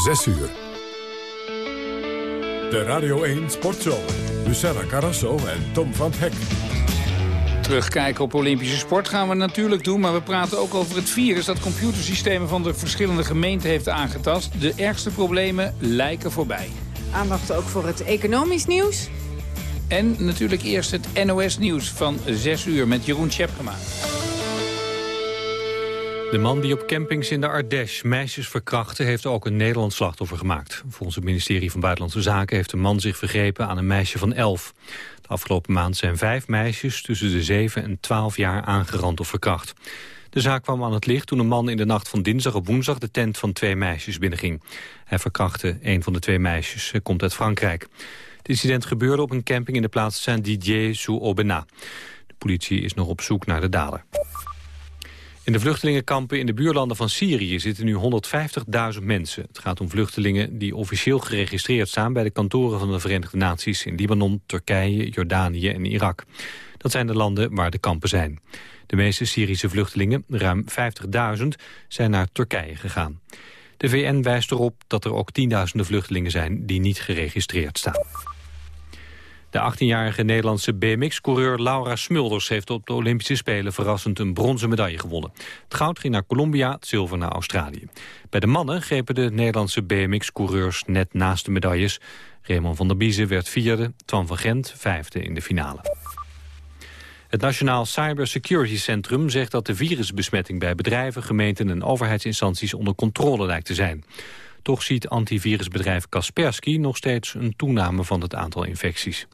6 uur. De Radio 1 Sportshow. Luciana Carrasso en Tom van Hek. Terugkijken op Olympische sport gaan we natuurlijk doen... maar we praten ook over het virus dat computersystemen van de verschillende gemeenten heeft aangetast. De ergste problemen lijken voorbij. Aandacht ook voor het economisch nieuws. En natuurlijk eerst het NOS-nieuws van 6 uur met Jeroen Tjepkema. De man die op campings in de Ardèche meisjes verkrachtte... heeft ook een Nederlands slachtoffer gemaakt. Volgens het ministerie van Buitenlandse Zaken... heeft de man zich vergrepen aan een meisje van 11. De afgelopen maand zijn vijf meisjes tussen de 7 en 12 jaar aangerand of verkracht. De zaak kwam aan het licht toen een man in de nacht van dinsdag op woensdag... de tent van twee meisjes binnenging. Hij verkrachtte een van de twee meisjes. Hij komt uit Frankrijk. Het incident gebeurde op een camping in de plaats Saint-Didier-sous-Aubenas. De politie is nog op zoek naar de dader. In de vluchtelingenkampen in de buurlanden van Syrië zitten nu 150.000 mensen. Het gaat om vluchtelingen die officieel geregistreerd staan bij de kantoren van de Verenigde Naties in Libanon, Turkije, Jordanië en Irak. Dat zijn de landen waar de kampen zijn. De meeste Syrische vluchtelingen, ruim 50.000, zijn naar Turkije gegaan. De VN wijst erop dat er ook tienduizenden vluchtelingen zijn die niet geregistreerd staan. De 18-jarige Nederlandse BMX-coureur Laura Smulders heeft op de Olympische Spelen verrassend een bronzen medaille gewonnen. Het goud ging naar Colombia, het zilver naar Australië. Bij de mannen grepen de Nederlandse BMX-coureurs net naast de medailles. Raymond van der Biezen werd vierde, Twan van Gent vijfde in de finale. Het Nationaal Cybersecurity Centrum zegt dat de virusbesmetting bij bedrijven, gemeenten en overheidsinstanties onder controle lijkt te zijn. Toch ziet antivirusbedrijf Kaspersky nog steeds een toename van het aantal infecties.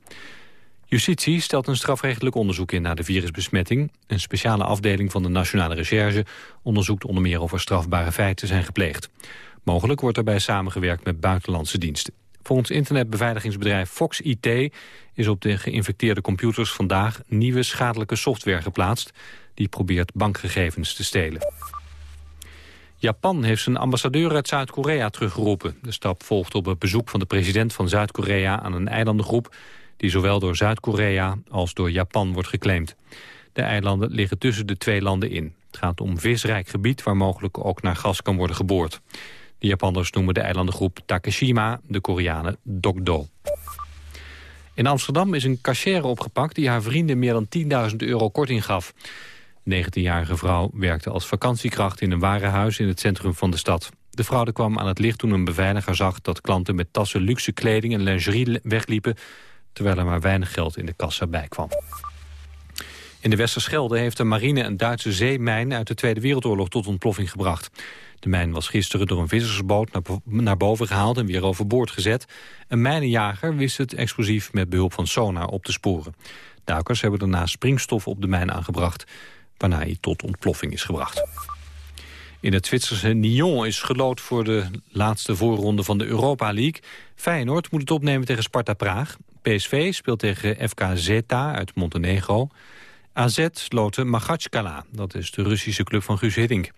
Justitie stelt een strafrechtelijk onderzoek in naar de virusbesmetting. Een speciale afdeling van de Nationale Recherche onderzoekt onder meer of er strafbare feiten zijn gepleegd. Mogelijk wordt erbij samengewerkt met buitenlandse diensten. Volgens internetbeveiligingsbedrijf Fox IT is op de geïnfecteerde computers vandaag nieuwe schadelijke software geplaatst die probeert bankgegevens te stelen. Japan heeft zijn ambassadeur uit Zuid-Korea teruggeroepen. De stap volgt op het bezoek van de president van Zuid-Korea aan een eilandengroep... die zowel door Zuid-Korea als door Japan wordt geclaimd. De eilanden liggen tussen de twee landen in. Het gaat om visrijk gebied waar mogelijk ook naar gas kan worden geboord. De Japanners noemen de eilandengroep Takeshima, de Koreanen Dokdo. In Amsterdam is een cachère opgepakt die haar vrienden meer dan 10.000 euro korting gaf. 19-jarige vrouw werkte als vakantiekracht in een warenhuis in het centrum van de stad. De fraude kwam aan het licht toen een beveiliger zag dat klanten met tassen luxe kleding en lingerie wegliepen, terwijl er maar weinig geld in de kassa bij kwam. In de Westerschelde heeft de marine een Duitse zeemijn uit de Tweede Wereldoorlog tot ontploffing gebracht. De mijn was gisteren door een vissersboot naar boven gehaald en weer overboord gezet. Een mijnenjager wist het explosief met behulp van sonar op te sporen. Duikers hebben daarna springstof op de mijn aangebracht waarna hij tot ontploffing is gebracht. In het Zwitserse Nyon is gelood voor de laatste voorronde van de Europa League. Feyenoord moet het opnemen tegen Sparta Praag. PSV speelt tegen FK Zeta uit Montenegro. AZ loten Magachkala, dat is de Russische club van Guus Hiddink.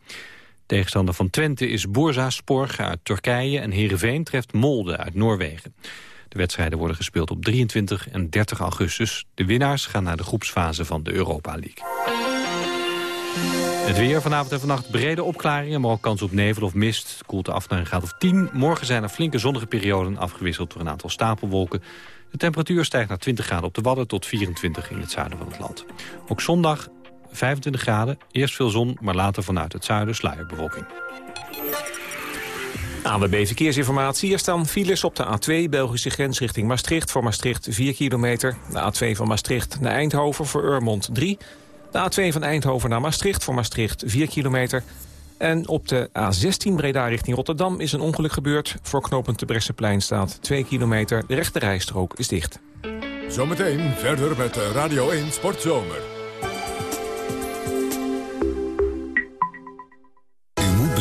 Tegenstander van Twente is Sporg uit Turkije... en Heerenveen treft Molde uit Noorwegen. De wedstrijden worden gespeeld op 23 en 30 augustus. De winnaars gaan naar de groepsfase van de Europa League. Het weer vanavond en vannacht brede opklaringen, maar ook kans op nevel of mist. Het koelt af naar een graad of 10. Morgen zijn er flinke zonnige perioden afgewisseld door een aantal stapelwolken. De temperatuur stijgt naar 20 graden op de Wadden tot 24 in het zuiden van het land. Ook zondag 25 graden, eerst veel zon, maar later vanuit het zuiden sluierbewolking. ANWB Verkeersinformatie. Er staan files op de A2 Belgische grens richting Maastricht. Voor Maastricht 4 kilometer. De A2 van Maastricht naar Eindhoven voor Urmond 3. De A2 van Eindhoven naar Maastricht, voor Maastricht 4 kilometer. En op de A16 Breda richting Rotterdam is een ongeluk gebeurd. Voor knooppunt de Bresseplein staat 2 kilometer. De rechte rijstrook is dicht. Zometeen verder met Radio 1 Sportzomer.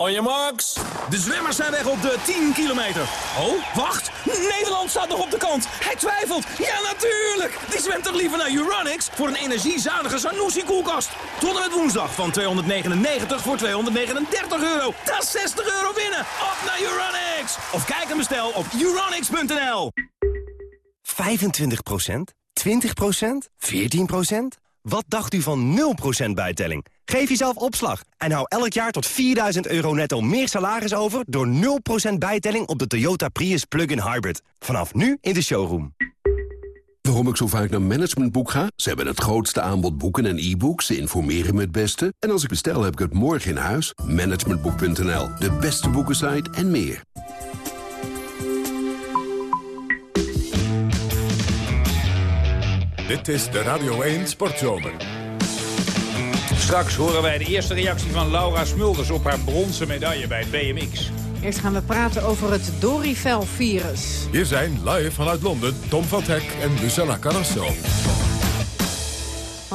On your marks. De zwemmers zijn weg op de 10 kilometer. Oh, wacht. Nederland staat nog op de kant. Hij twijfelt. Ja, natuurlijk. Die zwemt toch liever naar Uranix voor een energiezuinige Sanusi-koelkast. Tot en met woensdag van 299 voor 239 euro. Dat is 60 euro winnen. Op naar Uranix. Of kijk en bestel op uranix.nl. 25% 20% 14% Wat dacht u van 0% bijtelling? Geef jezelf opslag en hou elk jaar tot 4000 euro netto meer salaris over... door 0% bijtelling op de Toyota Prius Plug-in Hybrid. Vanaf nu in de showroom. Waarom ik zo vaak naar Managementboek ga? Ze hebben het grootste aanbod boeken en e-books. Ze informeren me het beste. En als ik bestel, heb ik het morgen in huis. Managementboek.nl, de beste boekensite en meer. Dit is de Radio 1 Sportzomer. Straks horen wij de eerste reactie van Laura Smulders op haar bronzen medaille bij het BMX. Eerst gaan we praten over het Dorivel-virus. Hier zijn live vanuit Londen Tom van Hek en Lucella Carrasso.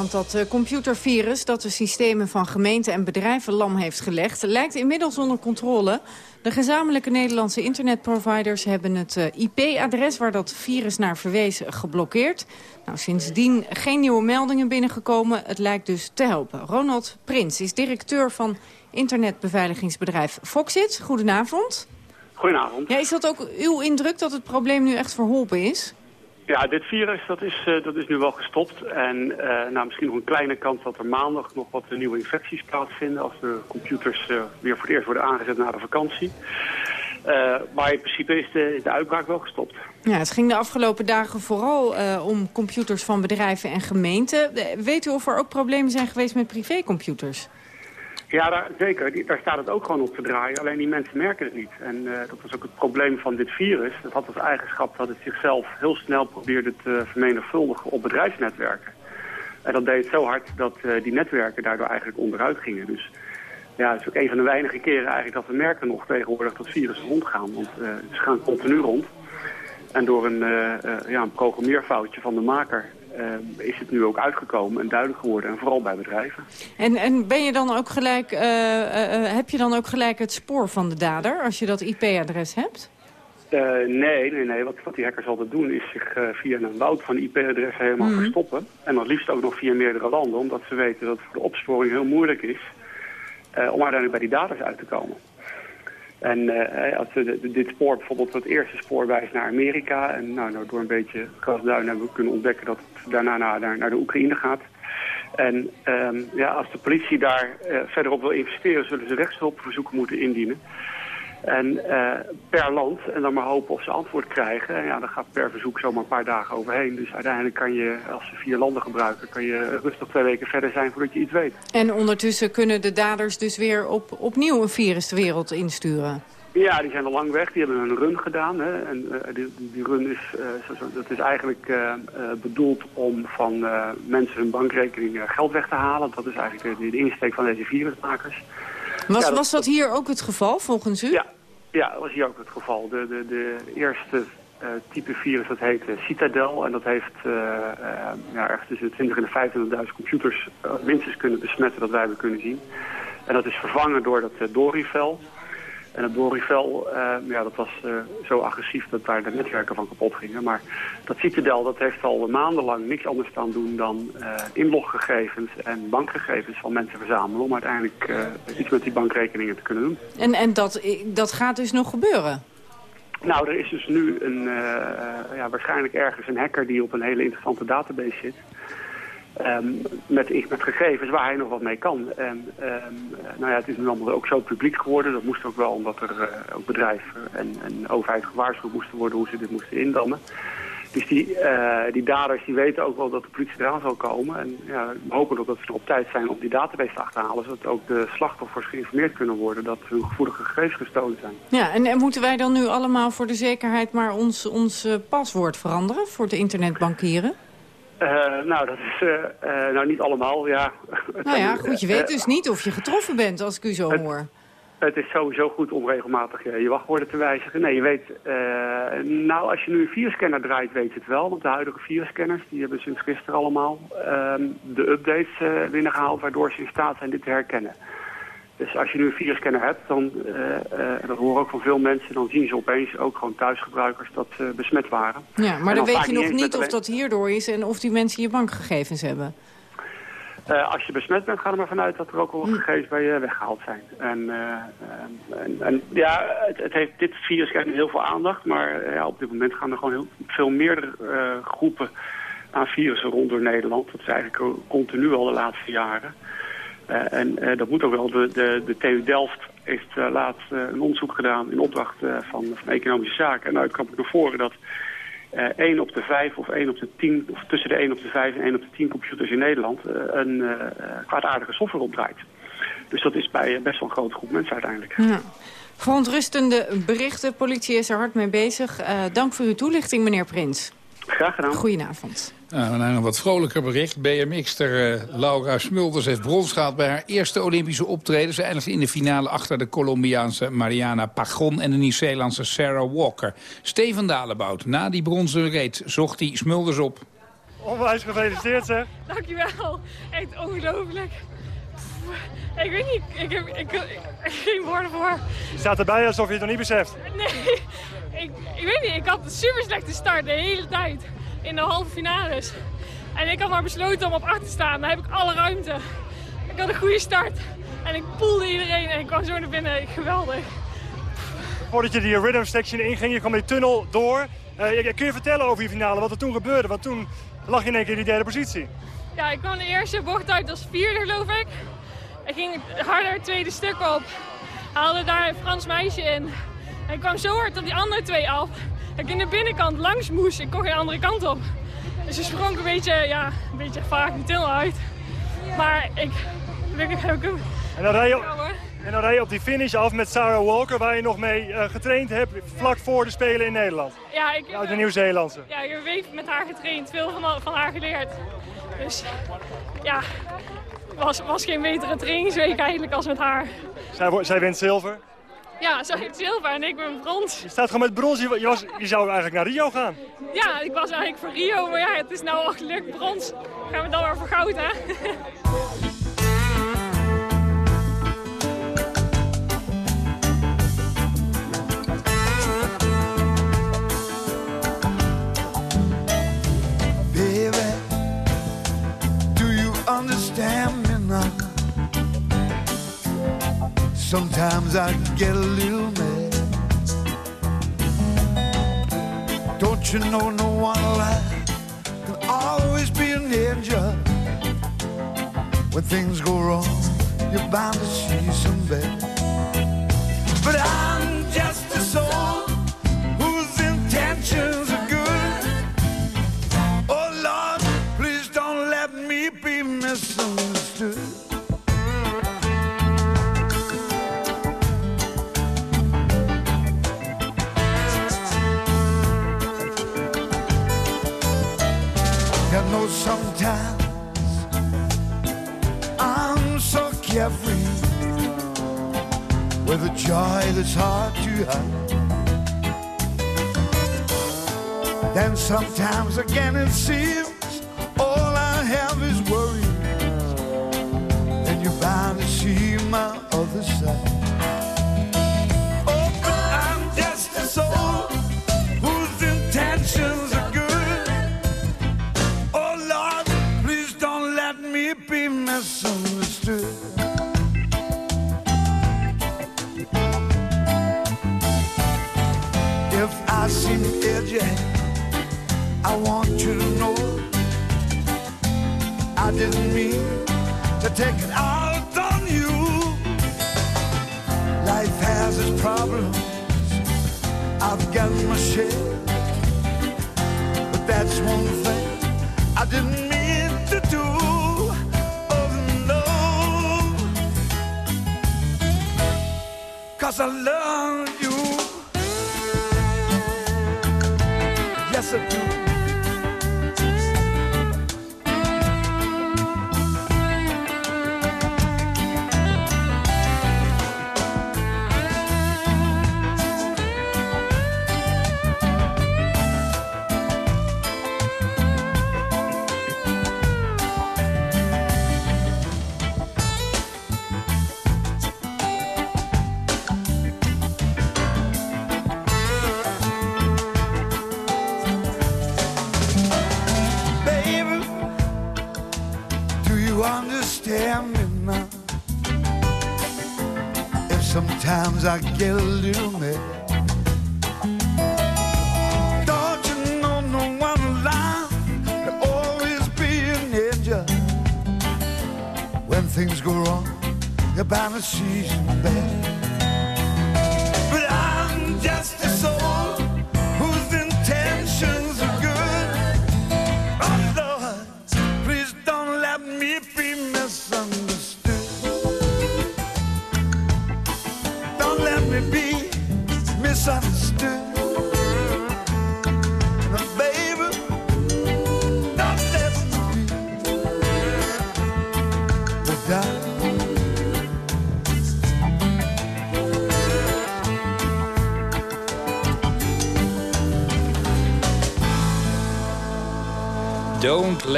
Want dat uh, computervirus dat de systemen van gemeenten en bedrijven lam heeft gelegd... lijkt inmiddels onder controle. De gezamenlijke Nederlandse internetproviders hebben het uh, IP-adres... waar dat virus naar verwees geblokkeerd. Nou, sindsdien geen nieuwe meldingen binnengekomen. Het lijkt dus te helpen. Ronald Prins is directeur van internetbeveiligingsbedrijf Foxit. Goedenavond. Goedenavond. Ja, is dat ook uw indruk dat het probleem nu echt verholpen is? Ja, dit virus dat is, uh, dat is nu wel gestopt. En uh, nou, misschien nog een kleine kans dat er maandag nog wat nieuwe infecties plaatsvinden... als de computers uh, weer voor het eerst worden aangezet na de vakantie. maar in principe is de, de uitbraak wel gestopt. Ja, het ging de afgelopen dagen vooral om computers van bedrijven en gemeenten. weet u of er ook problemen zijn geweest met privécomputers? Ja, zeker. Die, daar staat het ook gewoon op te draaien. Alleen die mensen merken het niet. En uh, dat was ook het probleem van dit virus. Dat had als eigenschap dat het zichzelf heel snel probeerde te vermenigvuldigen op bedrijfsnetwerken. En dat deed het zo hard dat uh, die netwerken daardoor eigenlijk onderuit gingen. Dus ja, het is ook een van de weinige keren eigenlijk dat we merken nog tegenwoordig dat virussen rondgaan. Want uh, ze gaan continu rond. En door een, ja, een programmeerfoutje van de maker uh, is het nu ook uitgekomen en duidelijk geworden. En vooral bij bedrijven. En, en ben je dan ook gelijk, uh, uh, heb je dan ook gelijk het spoor van de dader als je dat IP-adres hebt? nee, nee, nee. Wat, wat die hackers altijd doen is zich via een woud van IP-adressen helemaal mm. verstoppen. En dan liefst ook nog via meerdere landen. Omdat ze weten dat het voor de opsporing heel moeilijk is om uiteindelijk bij die daders uit te komen. En uh, als we dit spoor, bijvoorbeeld het eerste spoor wijst naar Amerika... en nou, nou door een beetje grasduin hebben we kunnen ontdekken dat het daarna naar, naar de Oekraïne gaat. En um, ja, als de politie daar uh, verder op wil investeren... zullen ze rechtshulpverzoeken moeten indienen. En uh, per land, en dan maar hopen of ze antwoord krijgen. En ja, dan gaat per verzoek zomaar een paar dagen overheen. Dus uiteindelijk kan je, als ze vier landen gebruiken... kan je rustig twee weken verder zijn voordat je iets weet. En ondertussen kunnen de daders dus weer op, opnieuw een virus de wereld insturen? Ja, die zijn al lang weg. Die hebben een run gedaan. Hè. En uh, die, die, run is, uh, zo, dat is eigenlijk uh, bedoeld om van mensen hun bankrekening geld weg te halen. Dat is eigenlijk de, de insteek van deze virusmakers. Was, ja, dat, was dat hier ook het geval, volgens u? Ja, ja dat was hier ook het geval. De, de, de eerste uh, type virus, dat heet uh, Citadel. En dat heeft uh, ja, ergens tussen de 20 en de 25.000 computers minstens kunnen besmetten dat wij hebben kunnen zien. En dat is vervangen door dat Dorivel. En het Dorivel, uh, ja, dat was uh, zo agressief dat daar de netwerken van kapot gingen. Maar dat Citadel, dat heeft al maandenlang niks anders aan doen dan uh, inloggegevens en bankgegevens van mensen verzamelen. Om uiteindelijk iets met die bankrekeningen te kunnen doen. En, en dat, dat gaat dus nog gebeuren? Nou, er is dus nu een, ja, waarschijnlijk ergens een hacker die op een hele interessante database zit. Um, met, met gegevens waar hij nog wat mee kan. En um, nou ja, het is nu allemaal ook zo publiek geworden. Dat moest ook wel omdat er uh, ook bedrijven en, en overheid gewaarschuwd moesten worden hoe ze dit moesten indammen. Dus die, uh, die daders die weten ook wel dat de politie eraan zal komen. En ja, we hopen ook dat ze op tijd zijn om die database te achterhalen. Zodat ook de slachtoffers geïnformeerd kunnen worden dat hun gevoelige gegevens gestolen zijn. Ja, en, en moeten wij dan nu allemaal voor de zekerheid maar ons, ons paswoord veranderen voor de internetbankieren? Uh, nou, dat is uh, uh, nou niet allemaal, ja. Nou ja, goed, je weet dus niet of je getroffen bent, als ik u zo het, hoor. Het is sowieso goed om regelmatig je wachtwoorden te wijzigen. Nee, je weet, nou, als je nu een virusscanner draait, weet je het wel. Want de huidige virusscanners, die hebben sinds gisteren allemaal ehm, de updates binnengehaald... waardoor ze in staat zijn dit te herkennen. Dus als je nu een virusscanner hebt, dan, en dat horen ook van veel mensen... dan zien ze opeens ook gewoon thuisgebruikers dat ze besmet waren. Ja, maar dan, weet je nog niet of dat hierdoor is... en of die mensen je bankgegevens hebben. Als je besmet bent, ga er maar vanuit dat er ook wel hm. gegevens bij je weggehaald zijn. En, en, en, ja, het, het, heeft, dit virus krijgt heel veel aandacht, maar ja, op dit moment gaan er gewoon heel veel meerdere groepen aan virussen rond door Nederland. Dat is eigenlijk continu al de laatste jaren. En dat moet ook wel. De, de, de TU Delft heeft laatst een onderzoek gedaan in opdracht van, van Economische Zaken. En uit kwam ik naar voren dat uh, eh, 1 op de 5 of 1 op de 10, of tussen de 1 op de 5 en 1 op de 10 computers in Nederland uh, een uh, kwaadaardige software opdraait. Dus dat is bij best wel een grote groep mensen uiteindelijk. Ja. Verontrustende berichten, politie is er hard mee bezig. dank voor uw toelichting, meneer Prins. Graag gedaan. Goedenavond. Nou, naar een wat vrolijker bericht. BMX'er uh, Laura Smulders heeft brons gehaald bij haar eerste Olympische optreden. Ze eindigde in de finale achter de Colombiaanse Mariana Pagon en de Nieuw-Zeelandse Sarah Walker. Steven Dalebout, na die bronzen reed, zocht hij Smulders op. Onwijs gefeliciteerd zeg. Dankjewel. Echt ongelooflijk. Ik weet niet, ik heb, ik, ik, geen woorden voor. Je staat erbij alsof je het nog niet beseft. Nee, ik, ik weet niet, ik had een super slechte start de hele tijd in de halve finales. En ik had maar besloten om op achter te staan. Dan heb ik alle ruimte. Ik had een goede start. En ik poelde iedereen en ik kwam zo naar binnen. Geweldig. Voordat je die rhythm section inging, je kwam die tunnel door. Uh, kun je vertellen over je finale, wat er toen gebeurde? Want toen lag je in één keer in die derde positie. Ja, ik kwam de eerste bocht uit als vierde, geloof ik. Ik ging harder het tweede stuk op. Haalde daar een Frans meisje in. En ik kwam zo hard op die andere twee af dat ik in de binnenkant langs moest. Ik kon geen andere kant op. Dus ze sprong een beetje, ja, een beetje vaak de uit. Maar ik, gelukkig heb ik hem... En dan rij je, en dan rij je op die finish af met Sarah Walker, waar je nog mee uh, getraind hebt vlak voor de Spelen in Nederland. Ja, ik, ja, de Nieuw-Zeelandse. Ja, ik heb met haar getraind, veel van, van haar geleerd. Dus ja, was, was geen betere trainingsweek eigenlijk als met haar. Zij, zij wint zilver? Ja, zij heeft zilver en ik ben brons. Je staat gewoon met brons. Je, je, was, je zou eigenlijk naar Rio gaan. Ja, ik was eigenlijk voor Rio, maar ja, het is nou al gelukt brons. Gaan we dan maar voor goud, hè? Sometimes I get a little mad. Don't you know no one alive can always be an angel? When things go wrong, you're bound to see some bad. But I'm sometimes I'm so carefree with a joy that's hard to hide. Then sometimes again it seems all I have is worry. And you're bound to see my other side. Got my share, but that's one thing I didn't mean to do. Cause I love Sometimes I get a little mad. Don't you know no one will always be an? When things go wrong, you're bound to see some bad.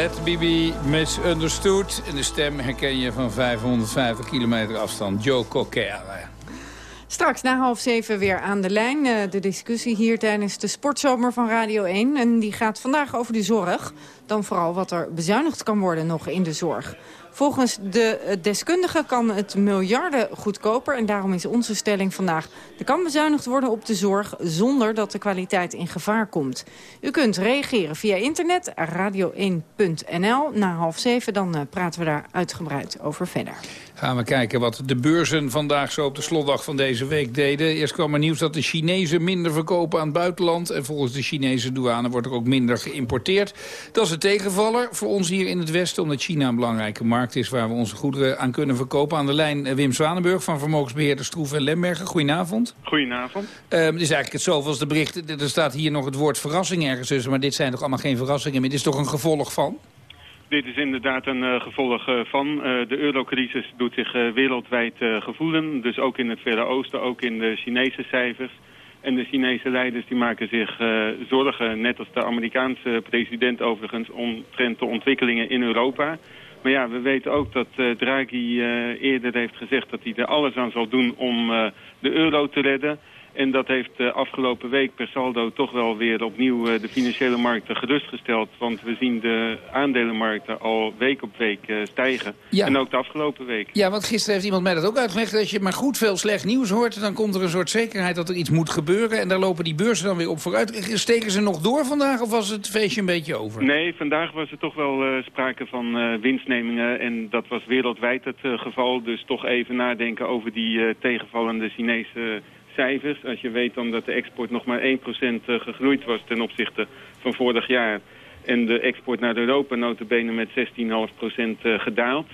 Let be misunderstood. En de stem herken je van 550 kilometer afstand. Joe Cocker. Straks na half zeven weer aan de lijn. eh, de discussie hier tijdens de sportzomer van Radio 1. En die gaat vandaag over de zorg. Dan vooral wat er bezuinigd kan worden nog in de zorg. Volgens de eh, deskundigen kan het miljarden goedkoper. En daarom is onze stelling vandaag... er kan bezuinigd worden op de zorg zonder dat de kwaliteit in gevaar komt. U kunt reageren via internet, radio1.nl. Na half zeven dan eh, praten we daar uitgebreid over verder. Gaan we kijken wat de beurzen vandaag zo op de slotdag van deze week deden. Eerst kwam er nieuws dat de Chinezen minder verkopen aan het buitenland. En volgens de Chinese douane wordt er ook minder geïmporteerd. Dat is een tegenvaller voor ons hier in het Westen. Omdat China een belangrijke markt is waar we onze goederen aan kunnen verkopen. Aan de lijn eh, Wim Zwanenburg van vermogensbeheerder Stroef en Lembergen. Goedenavond. Goedenavond. Ehm, het is eigenlijk het zoveelste bericht. Er staat hier nog het woord verrassing ergens tussen. Maar dit zijn toch allemaal geen verrassingen meer. Dit is toch een gevolg van? Dit is inderdaad een eh, gevolg eh, van. Eh, de eurocrisis doet zich wereldwijd gevoelen. Dus ook in het Verre Oosten, ook in de Chinese cijfers. En de Chinese leiders die maken zich zorgen, net als de Amerikaanse president overigens, omtrent de ontwikkelingen in Europa. Maar ja, we weten ook dat Draghi eerder heeft gezegd dat hij er alles aan zal doen om de euro te redden. En dat heeft de afgelopen week per saldo toch wel weer opnieuw eh, de financiële markten gerustgesteld. Want we zien de aandelenmarkten al week op week eh, stijgen. Ja. En ook de afgelopen week. Ja, want gisteren heeft iemand mij dat ook uitgelegd. Als je maar goed veel slecht nieuws hoort, dan komt er een soort zekerheid dat er iets moet gebeuren. En daar lopen die beurzen dan weer op vooruit. Steken ze nog door vandaag of was het feestje een beetje over? Nee, vandaag was er toch wel eh, sprake van eh, winstnemingen. En dat was wereldwijd het eh, geval. Dus toch even nadenken over die eh, tegenvallende Chinese cijfers. Als je weet dan dat de export nog maar 1% eh, gegroeid was ten opzichte van vorig jaar. En de export naar Europa notabene met 16,5% eh, gedaald.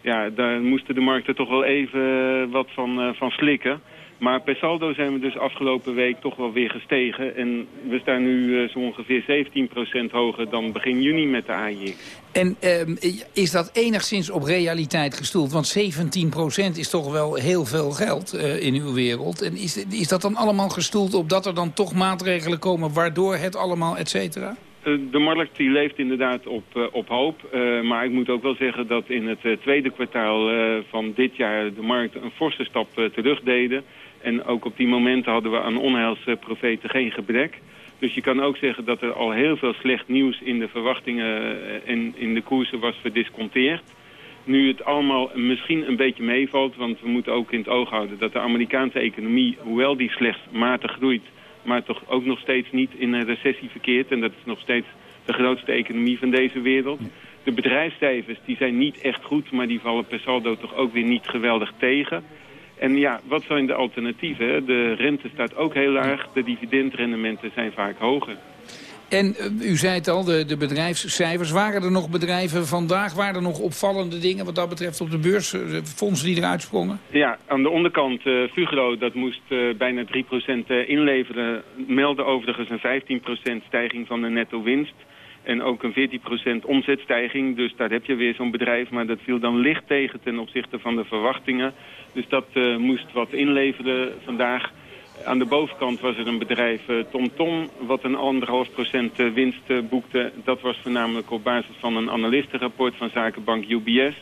Ja, daar moesten de markten toch wel even eh, wat van, van slikken. Maar per saldo zijn we dus afgelopen week toch wel weer gestegen. En we staan nu eh, zo ongeveer 17% hoger dan begin juni met de AIX. En ehm, is dat enigszins op realiteit gestoeld? Want 17% is toch wel heel veel geld eh, in uw wereld. En is, is dat dan allemaal gestoeld op dat er dan toch maatregelen komen... waardoor het allemaal, et cetera? Eh, De markt die leeft inderdaad op, op hoop. Maar ik moet ook wel zeggen dat in het tweede kwartaal van dit jaar de markten een forse stap terug deden. En ook op die momenten hadden we aan onheilsprofeten geen gebrek. Dus je kan ook zeggen dat er al heel veel slecht nieuws in de verwachtingen eh, en in de koersen was verdisconteerd. Nu het allemaal misschien een beetje meevalt, want we moeten ook in het oog houden dat de Amerikaanse economie, hoewel die slechts matig groeit, maar toch ook nog steeds niet in een recessie verkeert. En dat is nog steeds de grootste economie van deze wereld. De bedrijfscijfers die zijn niet echt goed, maar die vallen per saldo toch ook weer niet geweldig tegen. En ja, wat zijn de alternatieven? De rente staat ook heel laag, de dividendrendementen zijn vaak hoger. En eh, u zei het al, de, de bedrijfscijfers. Waren er nog bedrijven vandaag? Waren er nog opvallende dingen wat dat betreft op de beurs? eh, Fondsen die eruit sprongen? Ja, aan de onderkant uh, Fugro, dat moest uh, bijna 3% uh, inleveren. Melden overigens een 15% stijging van de netto winst. En ook een 14% omzetstijging. Dus daar heb je weer zo'n bedrijf. Maar dat viel dan licht tegen ten opzichte van de verwachtingen. Dus dat uh, moest wat inleveren vandaag. Aan de bovenkant was er een bedrijf TomTom Tom, wat een anderhalf procent winst boekte. Dat was voornamelijk op basis van een analistenrapport van zakenbank UBS.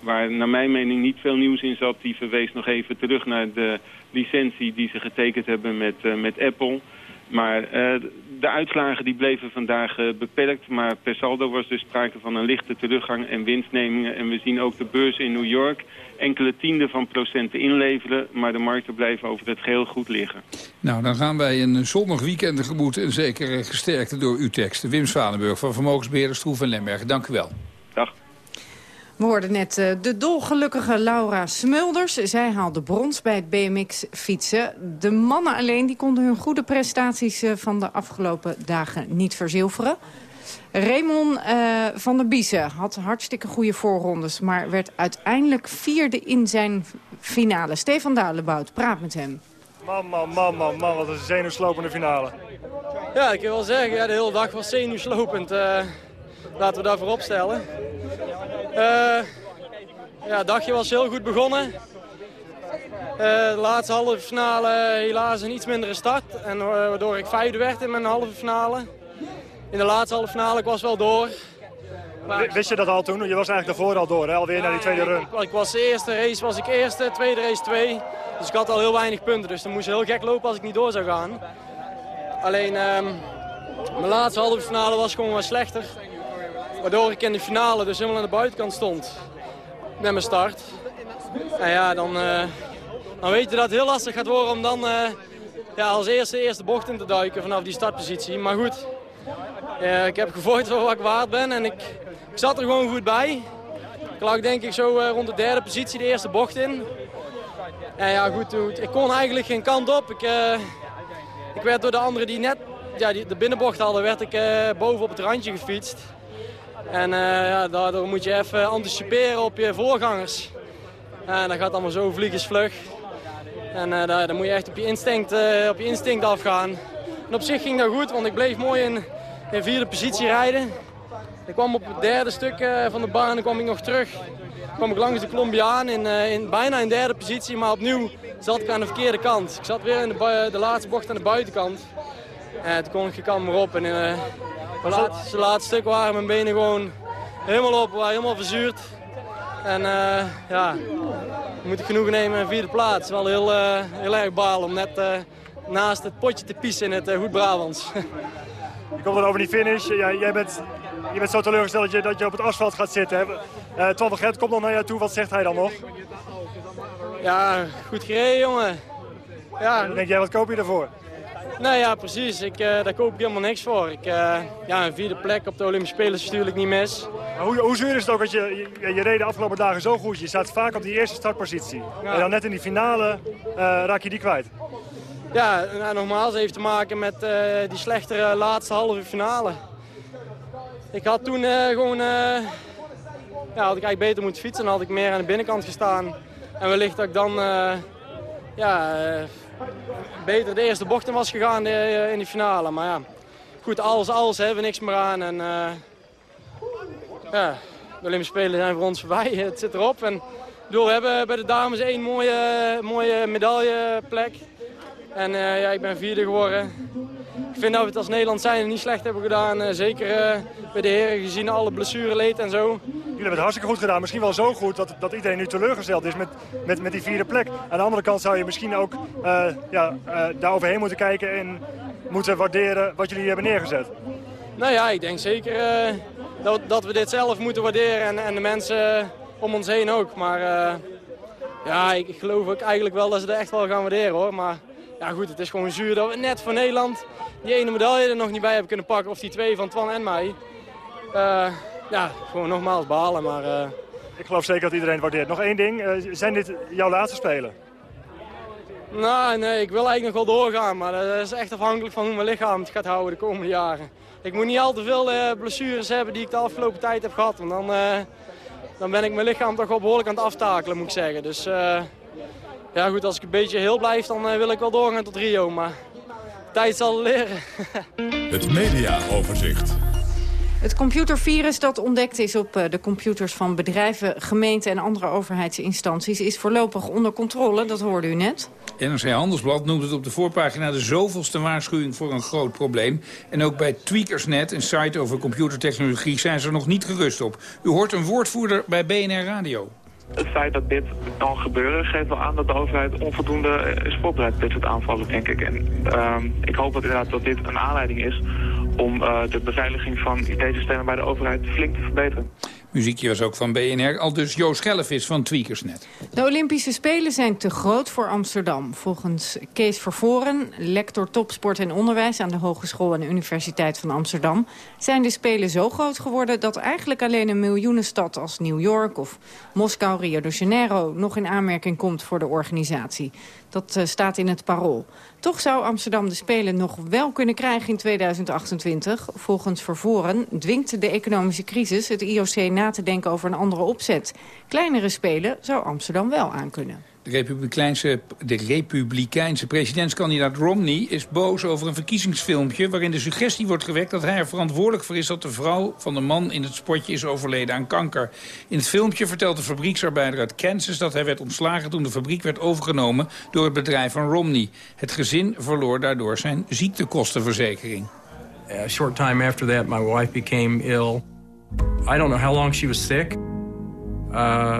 Waar naar mijn mening niet veel nieuws in zat. Die verwees nog even terug naar de licentie die ze getekend hebben met, met Apple. Maar uh, de uitslagen die bleven vandaag beperkt, maar per saldo was dus sprake van een lichte teruggang en winstnemingen. En we zien ook de beurzen in New York enkele tienden van procenten inleveren, maar de markten blijven over het geheel goed liggen. Nou, dan gaan wij een zonnig weekend tegemoet en zeker gesterkt door uw tekst. Wim Zwanenburg van Vermogensbeheerder Stroef en Lemberg. Dank u wel. We hoorden net uh, de dolgelukkige Laura Smulders. Zij haalde brons bij het BMX-fietsen. De mannen alleen die konden hun goede prestaties uh, van de afgelopen dagen niet verzilveren. Raymond uh, van der Biesen had hartstikke goede voorrondes... maar werd uiteindelijk vierde in zijn finale. Stefan Duilenbout praat met hem. Man, man, man, man, man, wat een zenuwslopende finale. Ja, ik kan wel zeggen, ja, de hele dag was zenuwslopend. Uh, laten we daarvoor opstellen. Uh, ja, dagje was heel goed begonnen. Uh, de laatste halve finale helaas een iets mindere start. En, waardoor ik vijfde werd in mijn halve finale. In de laatste halve finale ik was wel door. Maar... Wist je dat al toen? Je was eigenlijk daarvoor al door, hè? alweer ja, naar die tweede run. Ik, ik, was de eerste race was ik eerste, tweede race twee. Dus ik had al heel weinig punten. Dus dan moest heel gek lopen als ik niet door zou gaan. Alleen um, mijn laatste halve finale was gewoon wat slechter. Waardoor ik in de finale dus helemaal aan de buitenkant stond. Met mijn start. En ja, dan, uh, dan weet je dat het heel lastig gaat worden om dan uh, ja, als eerste eerste bocht in te duiken vanaf die startpositie. Maar goed, uh, ik heb gevoerd voor wat ik waard ben en ik, ik zat er gewoon goed bij. Ik lag denk ik zo rond de derde positie de eerste bocht in. En ja goed, ik kon eigenlijk geen kant op. Ik, ik werd door de anderen die net ja, die de binnenbocht hadden, werd ik boven op het randje gefietst. En uh, ja, daardoor moet je even anticiperen op je voorgangers. En dat gaat allemaal zo vliegensvlug. En uh, daar, moet je echt op je, instinct, uh, op je instinct afgaan. En op zich ging dat goed, want ik bleef mooi in, in vierde positie rijden. Ik kwam op het derde stuk van de baan kwam ik nog terug. kwam ik langs de Colombiaan in, in, bijna in derde positie, maar opnieuw zat ik aan de verkeerde kant. Ik zat weer in de, de laatste bocht aan de buitenkant. En toen kon ik gekant maar op. En, het laatste, laatste stuk waren mijn benen gewoon helemaal op, waren helemaal verzuurd. En uh, ja, we moeten genoegen nemen in vierde plaats. Wel heel, uh, heel erg baal om net uh, naast het potje te pissen in het Goed Brabants. Je komt dan over die finish. Jij bent, je bent zo teleurgesteld dat je, dat je op het asfalt gaat zitten. Uh, Twan van Gent komt nog naar jou toe. Wat zegt hij dan nog? Ja, goed gereden jongen. Ja. Dan denk jij, wat koop je ervoor? Nou ja, precies. Ik, uh, daar koop ik helemaal niks voor. Ik, uh, ja, een vierde plek op de Olympische Spelen is natuurlijk niet mis. Maar hoe, hoe zuur is het ook dat je, je, je reed de afgelopen dagen zo goed. Je staat vaak op die eerste startpositie. Ja. En dan net in die finale uh, raak je die kwijt. Ja, nou, nogmaals, heeft te maken met die slechtere laatste halve finale. Ik had toen gewoon... ja, had ik eigenlijk beter moeten fietsen. Dan had ik meer aan de binnenkant gestaan. En wellicht dat ik dan... ja, beter de eerste bocht in was gegaan in die finale. Maar ja, goed, alles, alles hebben we niks meer aan. En, uh, ja, de Olympische Spelen zijn voor ons voorbij. Het zit erop. En, bedoel, we hebben bij de dames één mooie, mooie medailleplek. En ja, ik ben vierde geworden. Ik vind dat we het als Nederland zijn niet slecht hebben gedaan. Uh, zeker bij de heren gezien alle blessureleed en zo. Jullie hebben het hartstikke goed gedaan. Misschien wel zo goed dat, dat iedereen nu teleurgesteld is met, met, met die vierde plek. Aan de andere kant zou je misschien ook uh, ja, uh, daar overheen moeten kijken en moeten waarderen wat jullie hebben neergezet. Nou ja, ik denk zeker uh, dat, dat we dit zelf moeten waarderen en, en de mensen om ons heen ook. Maar ja, ik, ik geloof ook eigenlijk wel dat ze het echt wel gaan waarderen hoor. Maar ja goed, het is gewoon zuur dat we net voor Nederland die ene medaille er nog niet bij hebben kunnen pakken. Of die twee van Twan en mij. Uh, ja, gewoon nogmaals behalen, maar... Uh... Ik geloof zeker dat iedereen het waardeert. Nog één ding, uh, zijn dit jouw laatste spelen? Nou, nee, ik wil eigenlijk nog wel doorgaan, maar dat is echt afhankelijk van hoe mijn lichaam het gaat houden de komende jaren. Ik moet niet al te veel blessures hebben die ik de afgelopen tijd heb gehad, want dan, dan ben ik mijn lichaam toch wel behoorlijk aan het aftakelen, moet ik zeggen. Dus ja goed, als ik een beetje heel blijf, dan wil ik wel doorgaan tot Rio, maar tijd zal leren. Het mediaoverzicht. Het computervirus dat ontdekt is op eh, de computers van bedrijven, gemeenten en andere overheidsinstanties is voorlopig onder controle, dat hoorde u net. NRC Handelsblad noemt het op de voorpagina de zoveelste waarschuwing voor een groot probleem. En ook bij Tweakersnet, een site over computertechnologie, zijn ze er nog niet gerust op. U hoort een woordvoerder bij BNR Radio. Het feit dat dit kan gebeuren geeft wel aan dat de overheid onvoldoende is voorbereid op dit soort aanvallen, denk ik. En ehm, ik hoop dat inderdaad dat dit een aanleiding is om uh, de beveiliging van IT-systemen bij de overheid flink te verbeteren. Muziekje was ook van BNR, al dus Joost Gelfis van Tweakersnet. De Olympische Spelen zijn te groot voor Amsterdam. Volgens Kees Vervoren, lector topsport en onderwijs... aan de Hogeschool en Universiteit van Amsterdam... zijn de Spelen zo groot geworden dat eigenlijk alleen een miljoenenstad als New York... of Moskou, Rio de Janeiro nog in aanmerking komt voor de organisatie. Dat uh, staat in het parool. Toch zou Amsterdam de Spelen nog wel kunnen krijgen in 2028. Volgens Vervoren dwingt de economische crisis het IOC na te denken over een andere opzet. Kleinere Spelen zou Amsterdam wel aankunnen. De Republikeinse, de Republikeinse presidentskandidaat Romney is boos over een verkiezingsfilmpje... waarin de suggestie wordt gewekt dat hij er verantwoordelijk voor is... dat de vrouw van de man in het spotje is overleden aan kanker. In het filmpje vertelt de fabrieksarbeider uit Kansas... dat hij werd ontslagen toen de fabriek werd overgenomen door het bedrijf van Romney. Het gezin verloor daardoor zijn ziektekostenverzekering. A short time after that, my wife became ill. I don't know how long she was sick. Uh,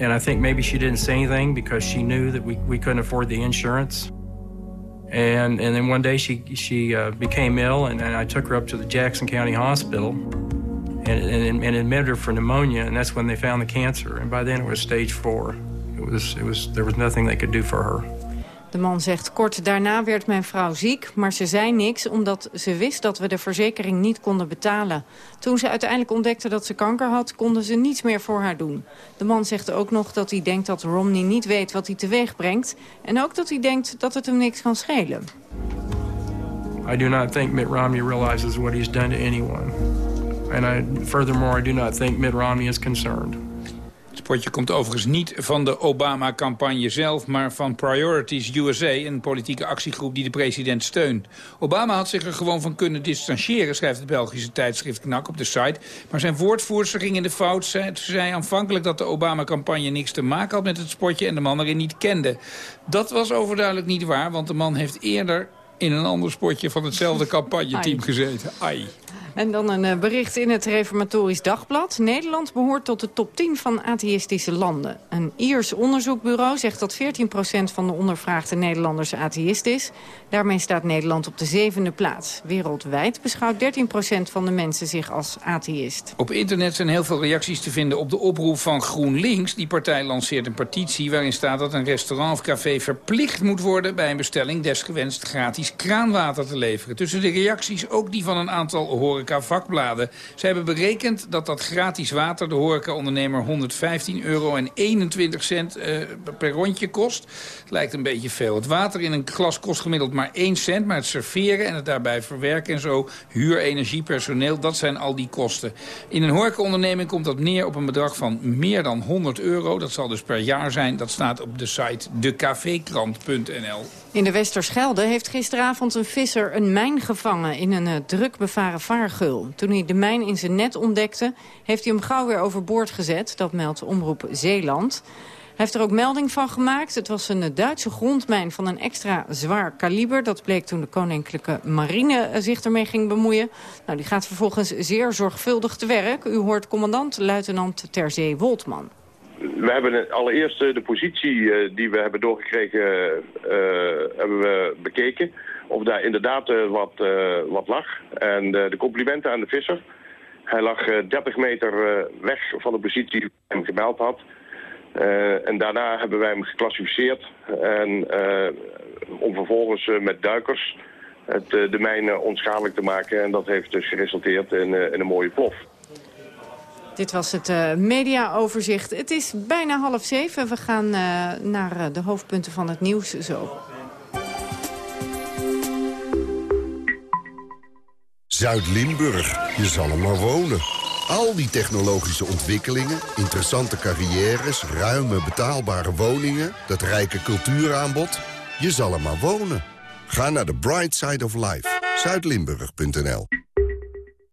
And I think maybe she didn't say anything because she knew that we, we couldn't afford the insurance. And, and then one day she, she uh, became ill, and, and I took her up to the Jackson County Hospital and, and, and admitted her for pneumonia, and that's when they found the cancer. And by then it was stage four. It was, it was, there was nothing they could do for her. De man zegt, kort daarna werd mijn vrouw ziek, maar ze zei niks... omdat ze wist dat we de verzekering niet konden betalen. Toen ze uiteindelijk ontdekte dat ze kanker had, konden ze niets meer voor haar doen. De man zegt ook nog dat hij denkt dat Romney niet weet wat hij teweeg brengt... en ook dat hij denkt dat het hem niks kan schelen. I do not think Mitt Romney realizes what he's done to anyone. And furthermore, I do not think Mitt Romney is concerned. Het potje komt overigens niet van de Obama-campagne zelf... maar van Priorities USA, een politieke actiegroep die de president steunt. Obama had zich er gewoon van kunnen distancieren... schrijft het Belgische tijdschrift Knak op de site. Maar zijn woordvoerster ging in de fout. Ze zei aanvankelijk dat de Obama-campagne niks te maken had met het spotje... en de man erin niet kende. Dat was overduidelijk niet waar, want de man heeft eerder in een ander spotje van hetzelfde campagneteam gezeten. Ai. En dan een eh, bericht in het Reformatorisch Dagblad. Nederland behoort tot de top 10 van atheïstische landen. Een Iers onderzoekbureau zegt dat 14% van de ondervraagde Nederlanders atheïst is. Daarmee staat Nederland op de zevende plaats. Wereldwijd beschouwt 13% van de mensen zich als atheïst. Op internet zijn heel veel reacties te vinden op de oproep van GroenLinks. Die partij lanceert een petitie waarin staat dat een restaurant of café verplicht moet worden... bij een bestelling desgewenst gratis kraanwater te leveren. Tussen de reacties ook die van een aantal horeca-vakbladen. Ze hebben berekend dat dat gratis water de horeca-ondernemer 115 euro en 21 cent uh, per rondje kost. Het lijkt een beetje veel. Het water in een glas kost gemiddeld maar 1 cent, maar het serveren en het daarbij verwerken en zo, huur, energie, personeel, dat zijn al die kosten. In een horeca-onderneming komt dat neer op een bedrag van meer dan 100 euro. Dat zal dus per jaar zijn. Dat staat op de site decafekrant.nl. In de Westerschelde heeft gisteravond een visser een mijn gevangen in een uh, druk bevaren vaargul. Toen hij de mijn in zijn net ontdekte, heeft hij hem gauw weer overboord gezet. Dat meldt Omroep Zeeland. Hij heeft er ook melding van gemaakt. Het was een Duitse grondmijn van een extra zwaar kaliber. Dat bleek toen de Koninklijke Marine zich ermee ging bemoeien. Nou, die gaat vervolgens zeer zorgvuldig te werk. U hoort commandant luitenant Terzee Woltman. We hebben allereerst de positie die we hebben doorgekregen uh, hebben we bekeken. Of daar inderdaad wat, wat lag. En de complimenten aan de visser. Hij lag 30 meter weg van de positie die hem gemeld had. en daarna hebben wij hem geclassificeerd. En, om vervolgens met duikers het, de mijn onschadelijk te maken. En dat heeft dus geresulteerd in, in een mooie plof. Dit was het uh, mediaoverzicht. Het is bijna half zeven. We gaan uh, naar uh, de hoofdpunten van het nieuws zo. Zuid-Limburg, je zal er maar wonen. Al die technologische ontwikkelingen, interessante carrières... ruime betaalbare woningen, dat rijke cultuuraanbod... je zal er maar wonen. Ga naar de Bright Side of Life, zuidlimburg.nl.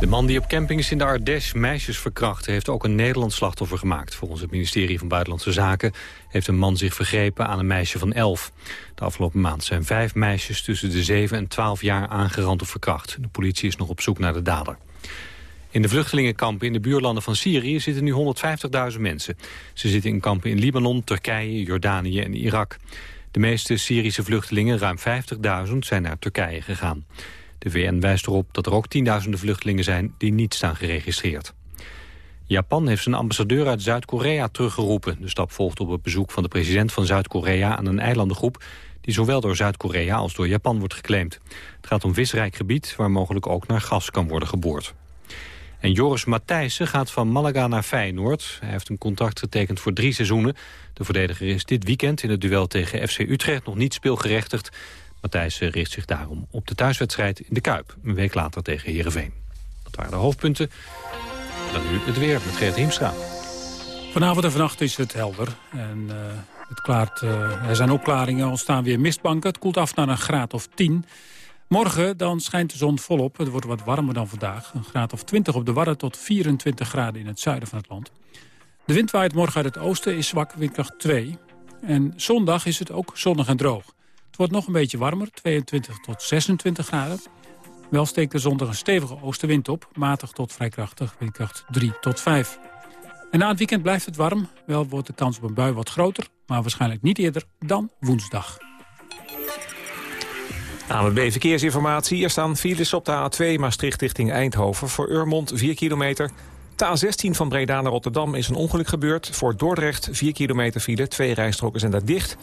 De man die op campings in de Ardèche meisjes verkrachtte... heeft ook een Nederlands slachtoffer gemaakt. Volgens het ministerie van Buitenlandse Zaken... heeft een man zich vergrepen aan een meisje van 11. De afgelopen maand zijn vijf meisjes tussen de 7 en 12 jaar aangerand of verkracht. De politie is nog op zoek naar de dader. In de vluchtelingenkampen in de buurlanden van Syrië zitten nu 150.000 mensen. Ze zitten in kampen in Libanon, Turkije, Jordanië en Irak. De meeste Syrische vluchtelingen, ruim 50.000, zijn naar Turkije gegaan. De VN wijst erop dat er ook tienduizenden vluchtelingen zijn die niet staan geregistreerd. Japan heeft zijn ambassadeur uit Zuid-Korea teruggeroepen. De stap volgt op het bezoek van de president van Zuid-Korea aan een eilandengroep die zowel door Zuid-Korea als door Japan wordt geclaimd. Het gaat om visrijk gebied waar mogelijk ook naar gas kan worden geboord. En Joris Matthijssen gaat van Malaga naar Feyenoord. Hij heeft een contract getekend voor drie seizoenen. De verdediger is dit weekend in het duel tegen FC Utrecht nog niet speelgerechtigd. Matthijs richt zich daarom op de thuiswedstrijd in de Kuip. Een week later tegen Heerenveen. Dat waren de hoofdpunten. Dan nu het weer met Geert Hiemstra. Vanavond en vannacht is het helder. En, uh, het klaart, uh, er zijn opklaringen, ontstaan weer mistbanken. Het koelt af naar een graad of 10. Morgen dan schijnt de zon volop. Het wordt wat warmer dan vandaag. Een graad of 20 op de Wadden tot 24 graden in het zuiden van het land. De wind waait morgen uit het oosten, is zwak, windkracht 2. En zondag is het ook zonnig en droog. Wordt nog een beetje warmer, 22 tot 26 graden. Wel steekt de zondag een stevige oostenwind op, matig tot vrij krachtig, windkracht 3 tot 5. En na het weekend blijft het warm. Wel wordt de kans op een bui wat groter, maar waarschijnlijk niet eerder dan woensdag. ANWB Verkeersinformatie. Er staan files op de A2 Maastricht richting Eindhoven. Voor Urmond 4 kilometer. De A16 van Breda naar Rotterdam is een ongeluk gebeurd. Voor Dordrecht 4 kilometer file. Twee rijstroken zijn daar dicht.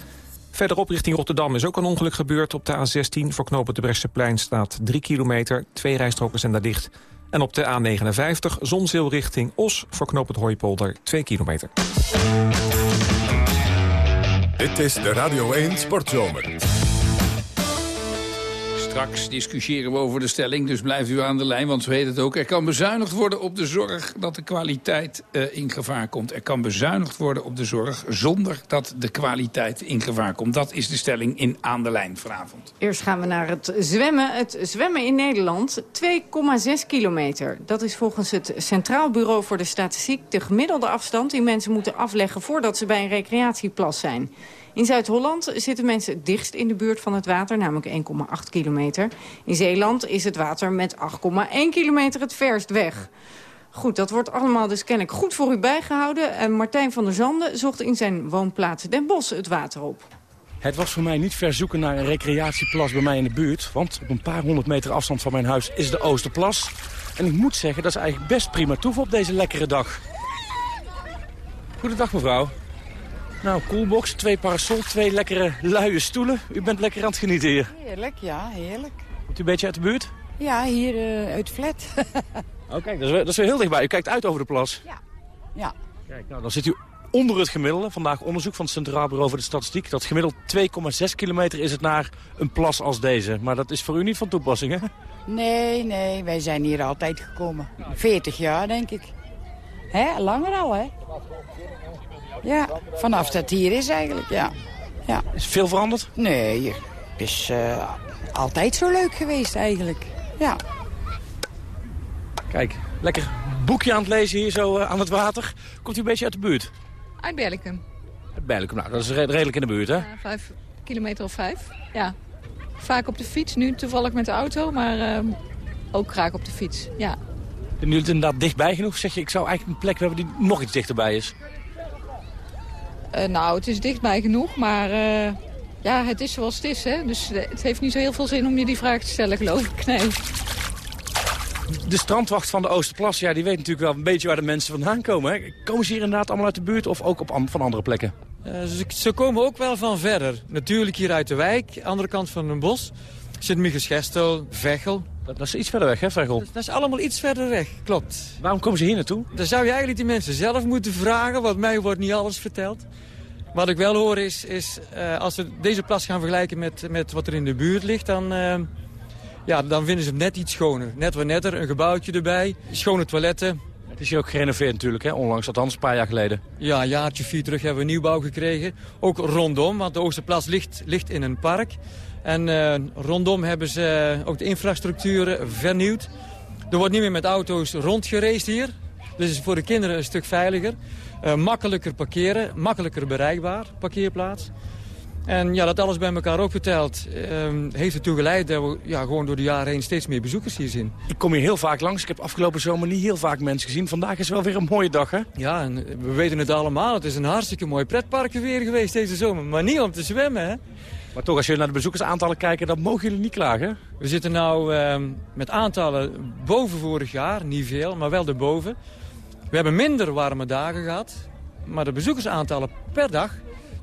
Verderop richting Rotterdam is ook een ongeluk gebeurd. Op de A16 voor knopen de Bresseplein staat 3 kilometer. Twee rijstroken zijn daar dicht. En op de A59 Zonzeel richting Os voor knooppunt Hooipolder 2 kilometer. Dit is de Radio 1 Sportzomer. Straks discussiëren we over de stelling, dus blijft u aan de lijn. Want zo heet het ook, er kan bezuinigd worden op de zorg dat de kwaliteit uh, in gevaar komt. Er kan bezuinigd worden op de zorg zonder dat de kwaliteit in gevaar komt. Dat is de stelling in Aan de Lijn vanavond. Eerst gaan we naar het zwemmen. Het zwemmen in Nederland, 2,6 kilometer. Dat is volgens het Centraal Bureau voor de Statistiek de gemiddelde afstand... die mensen moeten afleggen voordat ze bij een recreatieplas zijn. In Zuid-Holland zitten mensen het dichtst in de buurt van het water, namelijk 1,8 kilometer. In Zeeland is het water met 8,1 kilometer het verst weg. Goed, dat wordt allemaal dus kennelijk goed voor u bijgehouden. En Martijn van der Zanden zocht in zijn woonplaats Den Bosch het water op. Het was voor mij niet ver zoeken naar een recreatieplas bij mij in de buurt. Want op een paar honderd meter afstand van mijn huis is de Oosterplas. En ik moet zeggen, dat is eigenlijk best prima toeven op deze lekkere dag. Goedendag mevrouw. Nou, coolbox, twee parasol, twee lekkere luie stoelen. U bent lekker aan het genieten hier. Heerlijk, ja, heerlijk. Komt u een beetje uit de buurt? Ja, hier uh, uit Flat. oh, kijk, dat is, dat is weer heel dichtbij. U kijkt uit over de plas. Ja. ja. Kijk, nou, dan zit u onder het gemiddelde. Vandaag onderzoek van het Centraal Bureau voor de Statistiek. Dat gemiddeld 2,6 kilometer is het naar een plas als deze. Maar dat is voor u niet van toepassing, hè? Nee, nee, wij zijn hier altijd gekomen. 40 jaar, denk ik. Hè, langer al, hè? Ja, vanaf dat hier is eigenlijk, ja. ja. Is veel veranderd? Nee, het is uh, altijd zo leuk geweest eigenlijk, ja. Kijk, lekker boekje aan het lezen hier zo uh, aan het water. Komt u een beetje uit de buurt? Uit Berlikum. Uit Berlikum, nou dat is redelijk in de buurt, hè? Ja, vijf kilometer of vijf, ja. Vaak op de fiets, nu toevallig met de auto, maar uh, ook graag op de fiets, ja. En nu het inderdaad dichtbij genoeg, zeg je, ik zou eigenlijk een plek hebben die nog iets dichterbij is. Uh, nou, het is dichtbij genoeg, maar uh, ja, het is zoals het is. Hè? Dus het heeft niet zo heel veel zin om je die vraag te stellen, geloof ik. Nee. De strandwacht van de Oosterplas, ja, die weet natuurlijk wel een beetje waar de mensen vandaan komen. Hè? Komen ze hier inderdaad allemaal uit de buurt of ook op an van andere plekken? Uh, ze, ze, komen ook wel van verder. Natuurlijk hier uit de wijk, andere kant van een bos. Sint-Michiels-Gestel, Vechel, Dat, dat is iets verder weg, hè, Vergel? Dat, dat, is allemaal iets verder weg, klopt. Waarom komen ze hier naartoe? Dan zou je eigenlijk die mensen zelf moeten vragen, want mij wordt niet alles verteld. Wat ik wel hoor is, is uh, als we deze plas gaan vergelijken met, met wat er in de buurt ligt... dan, uh, ja, dan vinden ze het net iets schoner. Net wat netter, een gebouwtje erbij, schone toiletten. Het is hier ook gerenoveerd natuurlijk, hè? onlangs, althans een paar jaar geleden. Ja, een jaartje vier terug hebben we nieuwbouw gekregen. Ook rondom, want de Oosterplas ligt, ligt in een park. En uh, rondom hebben ze ook de infrastructuur vernieuwd. Er wordt niet meer met auto's rondgereisd hier. Dus het is voor de kinderen een stuk veiliger. Uh, makkelijker parkeren, makkelijker bereikbaar, parkeerplaats. En ja, dat alles bij elkaar opgeteld uh, heeft ertoe geleid dat we ja, gewoon door de jaren heen steeds meer bezoekers hier zien. Ik kom hier heel vaak langs. Ik heb afgelopen zomer niet heel vaak mensen gezien. Vandaag is wel weer een mooie dag, hè? Ja, en we weten het allemaal. Het is een hartstikke mooi pretpark weer geweest deze zomer. Maar niet om te zwemmen, hè? Maar toch, als jullie naar de bezoekersaantallen kijken, dan mogen jullie niet klagen. We zitten nu uh, met aantallen boven vorig jaar. Niet veel, maar wel erboven. We hebben minder warme dagen gehad. Maar de bezoekersaantallen per dag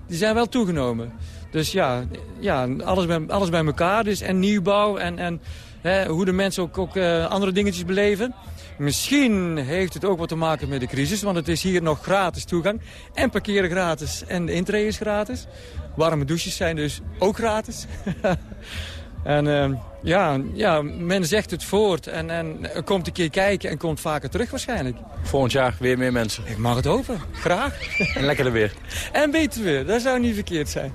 die zijn wel toegenomen. Dus ja, ja alles, bij, alles bij elkaar. Dus en nieuwbouw en, en hè, hoe de mensen ook, ook uh, andere dingetjes beleven. Misschien heeft het ook wat te maken met de crisis, want het is hier nog gratis toegang. En parkeren gratis en de intree is gratis. Warme douches zijn dus ook gratis. en uh, ja, ja, men zegt het voort en, en komt een keer kijken en komt vaker terug waarschijnlijk. Volgend jaar weer meer mensen. Ik mag het hopen, graag. en lekkerder weer. En beter weer, dat zou niet verkeerd zijn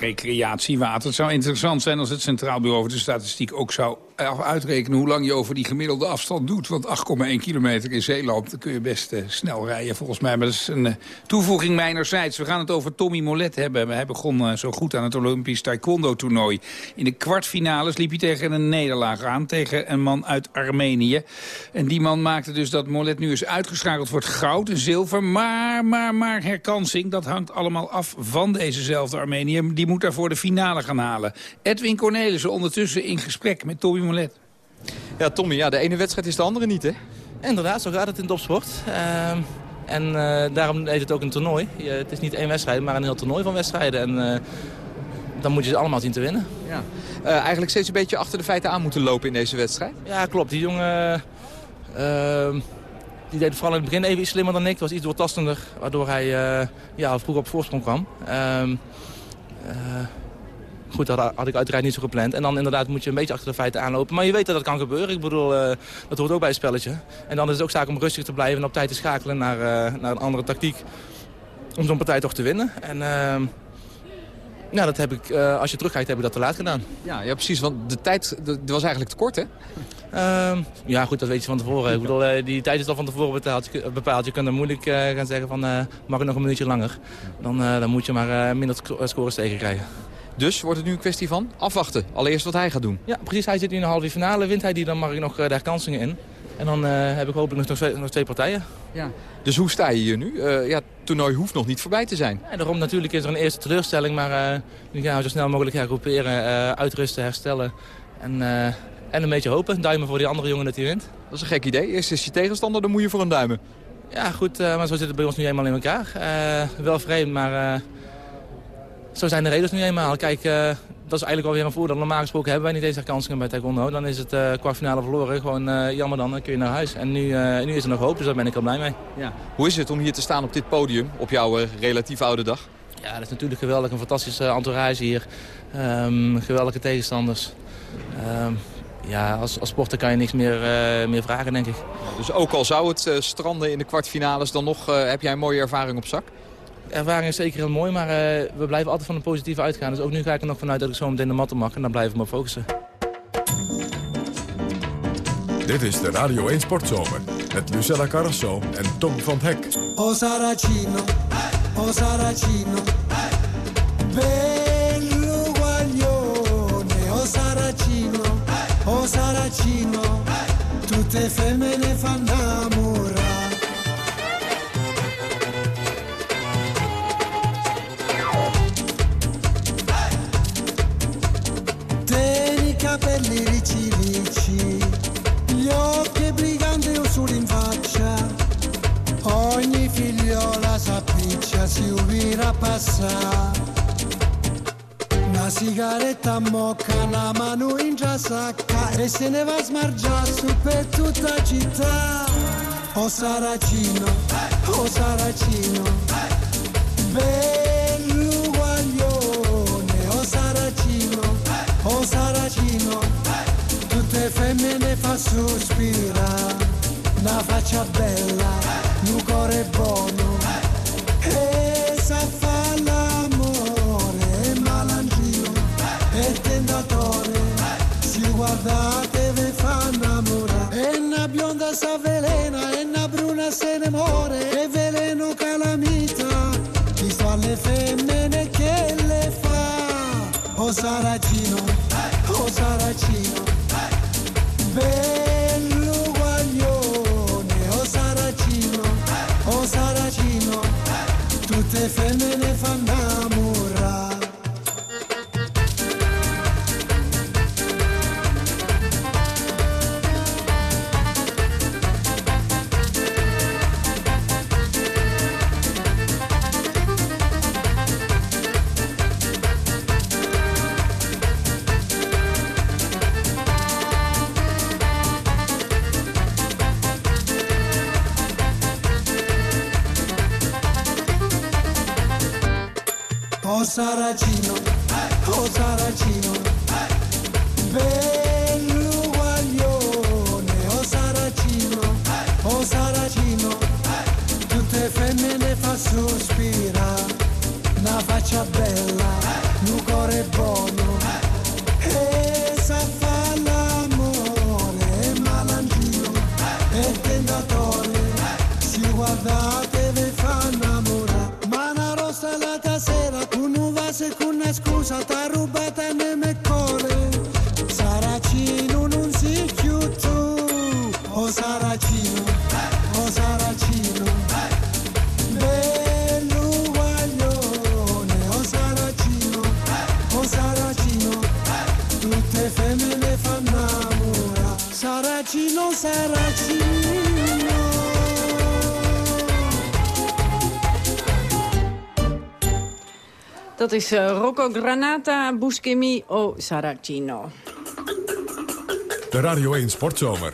recreatiewater. Het zou interessant zijn als het Centraal Bureau voor de Statistiek ook zou uitrekenen hoe lang je over die gemiddelde afstand doet. Want 8,1 kilometer in Zeeland, dan kun je best uh, snel rijden volgens mij. Maar dat is een uh, toevoeging mijnerzijds. We gaan het over Tommy Molet hebben. Hij begon zo goed aan het Olympisch taekwondo-toernooi. In de kwartfinales liep hij tegen een nederlaag aan. Tegen een man uit Armenië. En die man maakte dus dat Molet nu is uitgeschakeld voor goud en zilver. Maar, maar, maar herkansing, dat hangt allemaal af van dezezelfde Armenië. Die moet daarvoor de finale gaan halen. Edwin Cornelissen ondertussen in gesprek met Tommy Molet. Ja, Tommy, ja, de ene wedstrijd is de andere niet, hè? Inderdaad, zo gaat het in topsport. Uh, en uh, daarom heet het ook een toernooi. Je, het is niet één wedstrijd, maar een heel toernooi van wedstrijden. En uh, dan moet je ze allemaal zien te winnen. Ja. eigenlijk steeds een beetje achter de feiten aan moeten lopen in deze wedstrijd. Ja, klopt. Die jongen... Ehm, die deed vooral in het begin even iets slimmer dan ik. Het was iets doortastender, waardoor hij ja, vroeg op voorsprong kwam. Goed, dat had ik uiteraard niet zo gepland. En dan inderdaad moet je een beetje achter de feiten aanlopen. Maar je weet dat dat kan gebeuren. Ik bedoel, uh, dat hoort ook bij het spelletje. En dan is het ook zaak om rustig te blijven en op tijd te schakelen naar, uh, naar een andere tactiek. Om zo'n partij toch te winnen. En uh, nou, dat heb ik, als je terugkijkt, heb ik dat te laat gedaan. Ja, ja precies. Want de tijd de, was eigenlijk te kort, hè? Ehm, ja, goed, dat weet je van tevoren. Ik bedoel, die tijd is al van tevoren bepaald. Je, bepaald. je kunt dan moeilijk gaan zeggen van, mag ik nog een minuutje langer? Dan, dan moet je maar minder scores tegen krijgen. Dus wordt het nu een kwestie van afwachten. Allereerst wat hij gaat doen. Ja, precies. Hij zit nu in de halve finale. Wint hij die, dan mag ik nog uh, de herkansingen in. En dan uh, heb ik hopelijk nog twee, nog twee partijen. Ja. Dus hoe sta je hier nu? Uh, ja, het toernooi hoeft nog niet voorbij te zijn. Ja, daarom natuurlijk is er een eerste teleurstelling. Maar nu gaan we zo snel mogelijk hergroeperen, uitrusten, herstellen. En, en een beetje hopen. Duimen voor die andere jongen dat hij wint. Dat is een gek idee. Eerst is je tegenstander, dan moet je voor een duimen. Ja, goed. maar zo zit het bij ons nu eenmaal in elkaar. wel vreemd, maar zo zijn de redenen nu eenmaal. Kijk, uh, dat is eigenlijk alweer een voordeel. Normaal gesproken hebben wij niet deze kansingen bij taekwondo. Dan is het uh, kwartfinale verloren. Gewoon uh, jammer dan, dan kun je naar huis. En nu, nu is er nog hoop, dus daar ben ik al blij mee. Ja. Hoe is het om hier te staan op dit podium, op jouw relatief oude dag? Ja, dat is natuurlijk geweldig. Een fantastische entourage hier. Um, geweldige tegenstanders. Um, ja, als, als sporter kan je niks meer, meer vragen, denk ik. Dus ook al zou het stranden in de kwartfinales, dan nog heb jij een mooie ervaring op zak? Ervaring is zeker heel mooi, maar uh, we blijven altijd van een positieve uitgaan. Dus ook nu ga ik er nog vanuit dat ik zo meteen de matten mag en dan blijven we maar focussen. Dit is de Radio 1 Sportzomer met Lucella Carrasso en Tom van Hek. O Saracino, o Saracino, bello guaglione, o Saracino, o Saracino, tutte femmine fanno capelli ricci ricci, gli occhi briganti o in faccia, ogni figliola s'appiccia, si ubira passa. Una Una sigaretta mocca, una mano in già sacca e se ne va a smargiare su per tutta città. Oh Saracino, oh Saracino, bello fa sospirare, una faccia bella, un cuore buono, e sa fa l'amore, e malangino, e tentatore, si guardate ve fa innamorare, e una bionda sa velena, e una bruna se ne muore, e veleno calamita, chi sta alle femmine che le fa, oh Saracino, oh Saracino, tutte femmine se con una scusa, t'ha rubato a Dat is eh, Rocco Granata, Buscemi o Saracino. De Radio 1 Sportzomer.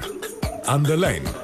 Aan de lijn.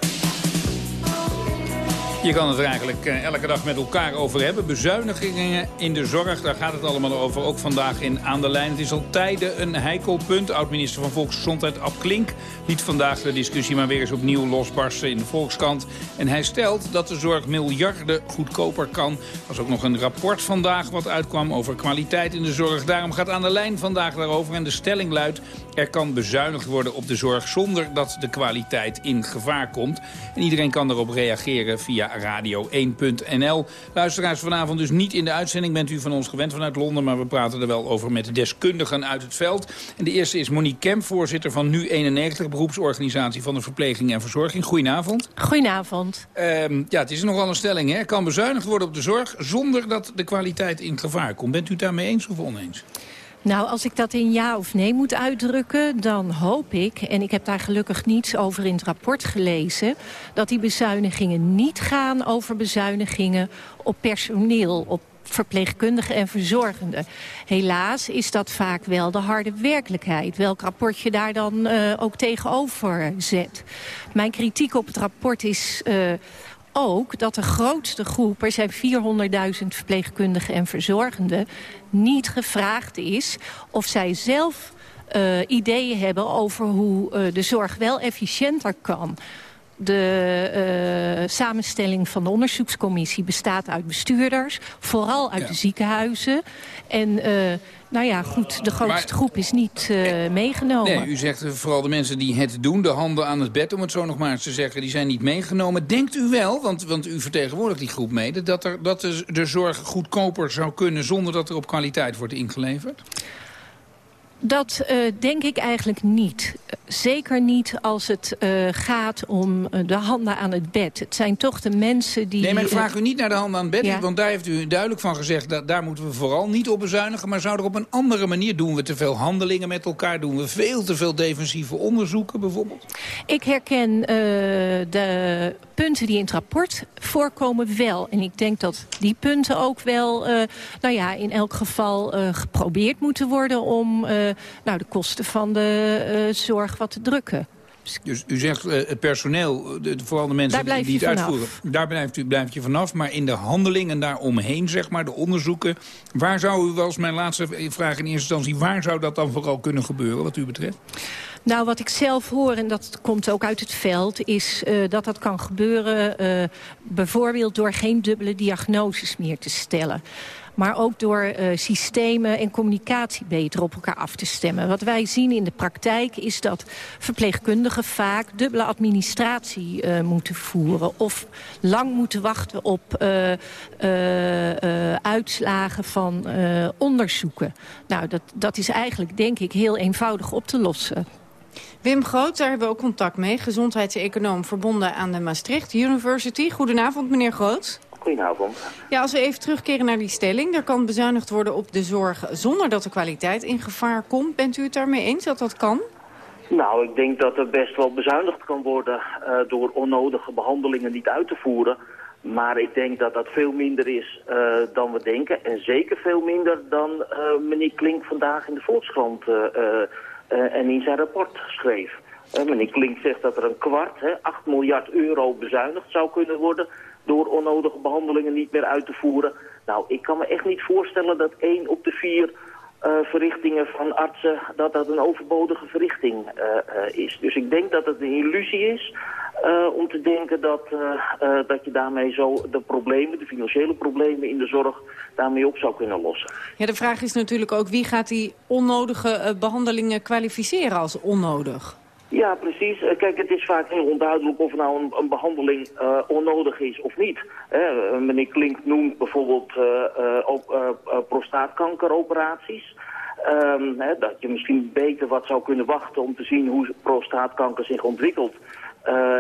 Je kan het er eigenlijk eh, elke dag met elkaar over hebben. Bezuinigingen in de zorg, daar gaat het allemaal over. Ook vandaag in Aan de Lijn. Het is al tijden een heikel punt. Oud-minister van Volksgezondheid Ab Klink liet vandaag de discussie maar weer eens opnieuw losbarsten in de Volkskrant. En hij stelt dat de zorg miljarden goedkoper kan. Er was ook nog een rapport vandaag wat uitkwam over kwaliteit in de zorg. Daarom gaat Aan de Lijn vandaag daarover. En de stelling luidt, er kan bezuinigd worden op de zorg zonder dat de kwaliteit in gevaar komt. En iedereen kan erop reageren via radio1.nl. Luisteraars, vanavond dus niet in de uitzending. Bent u van ons gewend vanuit Londen, maar we praten er wel over met de deskundigen uit het veld. En de eerste is Monique Kemp, voorzitter van Nu91, beroepsorganisatie van de verpleging en verzorging. Goedenavond. Goedenavond. Ehm, ja, het is nogal een stelling, hè? Er kan bezuinigd worden op de zorg zonder dat de kwaliteit in gevaar komt. Bent u het daarmee eens of oneens? Nou, als ik dat in ja of nee moet uitdrukken, dan hoop ik... en ik heb daar gelukkig niets over in het rapport gelezen... dat die bezuinigingen niet gaan over bezuinigingen op personeel... op verpleegkundigen en verzorgenden. Helaas is dat vaak wel de harde werkelijkheid. Welk rapport je daar dan uh, ook tegenover zet. Mijn kritiek op het rapport is... Uh, ook dat de grootste groep, er zijn 400.000 verpleegkundigen en verzorgenden... niet gevraagd is of zij zelf uh, ideeën hebben over hoe uh, de zorg wel efficiënter kan de uh, samenstelling van de onderzoekscommissie bestaat uit bestuurders. Vooral uit ja. de ziekenhuizen. En uh, nou ja, goed, de grootste maar, groep is niet uh, meegenomen. Nee, u zegt vooral de mensen die het doen, de handen aan het bed... om het zo nog maar eens te zeggen, die zijn niet meegenomen. Denkt u wel, want, want u vertegenwoordigt die groep mede... dat, er, dat de, de zorg goedkoper zou kunnen zonder dat er op kwaliteit wordt ingeleverd? Dat uh, denk ik eigenlijk niet. Zeker niet als het uh, gaat om uh, de handen aan het bed. Het zijn toch de mensen die... Nee, maar ik vraag u niet naar de handen aan het bed. Ja. Want daar heeft u duidelijk van gezegd... dat daar moeten we vooral niet op bezuinigen. Maar zou er op een andere manier... doen we te veel handelingen met elkaar? Doen we veel te veel defensieve onderzoeken bijvoorbeeld? Ik herken de punten die in het rapport voorkomen wel. En ik denk dat die punten ook wel... nou ja, in elk geval geprobeerd moeten worden... om nou, de kosten van de uh, zorg wat te drukken. Dus u zegt uh, het personeel, de, vooral de mensen die het uitvoeren... daar blijft u, blijft je vanaf. Maar in de handelingen daaromheen, zeg maar, de onderzoeken... waar zou u, wel eens mijn laatste vraag in eerste instantie... waar zou dat dan vooral kunnen gebeuren, wat u betreft? Nou, wat ik zelf hoor, en dat komt ook uit het veld... is uh, dat dat kan gebeuren uh, bijvoorbeeld door geen dubbele diagnoses meer te stellen maar ook door uh, systemen en communicatie beter op elkaar af te stemmen. Wat wij zien in de praktijk is dat verpleegkundigen vaak dubbele administratie uh, moeten voeren... of lang moeten wachten op uh, uitslagen van onderzoeken. Nou, dat, dat is eigenlijk, denk ik, heel eenvoudig op te lossen. Wim Groot, daar hebben we ook contact mee. Gezondheidseconoom verbonden aan de Maastricht University. Goedenavond, meneer Groot. Goedenavond. Ja, als we even terugkeren naar die stelling. Er kan bezuinigd worden op de zorg zonder dat de kwaliteit in gevaar komt. Bent u het daarmee eens dat dat kan? Nou, ik denk dat er best wel bezuinigd kan worden uh, door onnodige behandelingen niet uit te voeren. Maar ik denk dat dat veel minder is uh, dan we denken. En zeker veel minder dan uh, meneer Klink vandaag in de Volkskrant en in zijn rapport schreef. meneer Klink zegt dat er een kwart, hè, 8 miljard euro bezuinigd zou kunnen worden door onnodige behandelingen niet meer uit te voeren. Nou, ik kan me echt niet voorstellen dat één op de vier uh, verrichtingen van artsen, dat dat een overbodige verrichting uh, uh, is. Dus ik denk dat het een illusie is om te denken dat, dat je daarmee zo de problemen, de financiële problemen in de zorg, daarmee op zou kunnen lossen. Ja, de vraag is natuurlijk ook wie gaat die onnodige behandelingen kwalificeren als onnodig? Ja, precies. Eh, kijk, het is vaak heel onduidelijk of nou een, behandeling uh, onnodig is of niet. Uh, meneer Klink noemt bijvoorbeeld ook prostaatkankeroperaties. Um, dat je misschien beter wat zou kunnen wachten om te zien hoe prostaatkanker zich ontwikkelt.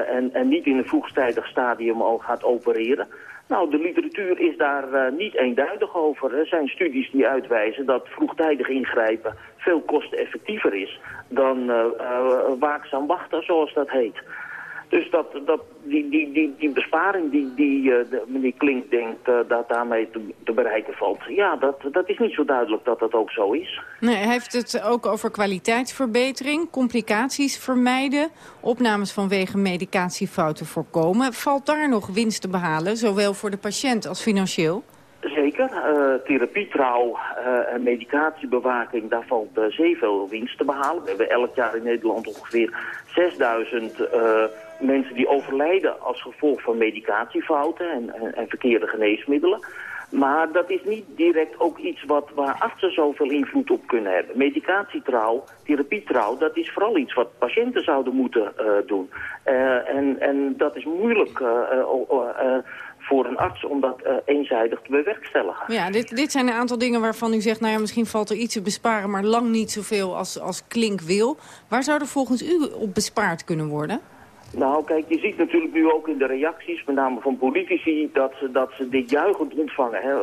en, en niet in een vroegtijdig stadium al gaat opereren. Nou, de literatuur is daar uh, niet eenduidig over. Er zijn studies die uitwijzen dat vroegtijdig ingrijpen veel kosteneffectiever is dan uh, waakzaam wachten, zoals dat heet. Dus dat, dat, die, die, die, besparing die, die de, meneer Klink denkt dat daarmee te, te, bereiken valt... ja, dat, dat is niet zo duidelijk dat dat ook zo is. Nee, hij heeft het ook over kwaliteitsverbetering, complicaties vermijden... opnames vanwege medicatiefouten voorkomen. Valt daar nog winst te behalen, zowel voor de patiënt als financieel? Zeker. Uh, therapietrouw uh, en medicatiebewaking, daar valt uh, zeer veel winst te behalen. We hebben elk jaar in Nederland ongeveer 6000 mensen die overlijden als gevolg van medicatiefouten en, en, verkeerde geneesmiddelen. Maar dat is niet direct ook iets wat, waar artsen zoveel invloed op kunnen hebben. Medicatietrouw, therapietrouw, dat is vooral iets wat patiënten zouden moeten doen. En, en dat is moeilijk voor een arts om dat eenzijdig te bewerkstelligen. Ja, dit, dit zijn een aantal dingen waarvan u zegt... nou ja, misschien valt er iets te besparen, maar lang niet zoveel als, als Klink wil. Waar zou er volgens u op bespaard kunnen worden? Nou, kijk, je ziet natuurlijk nu ook in de reacties, met name van politici, dat ze, dat ze dit juichend ontvangen. Hè,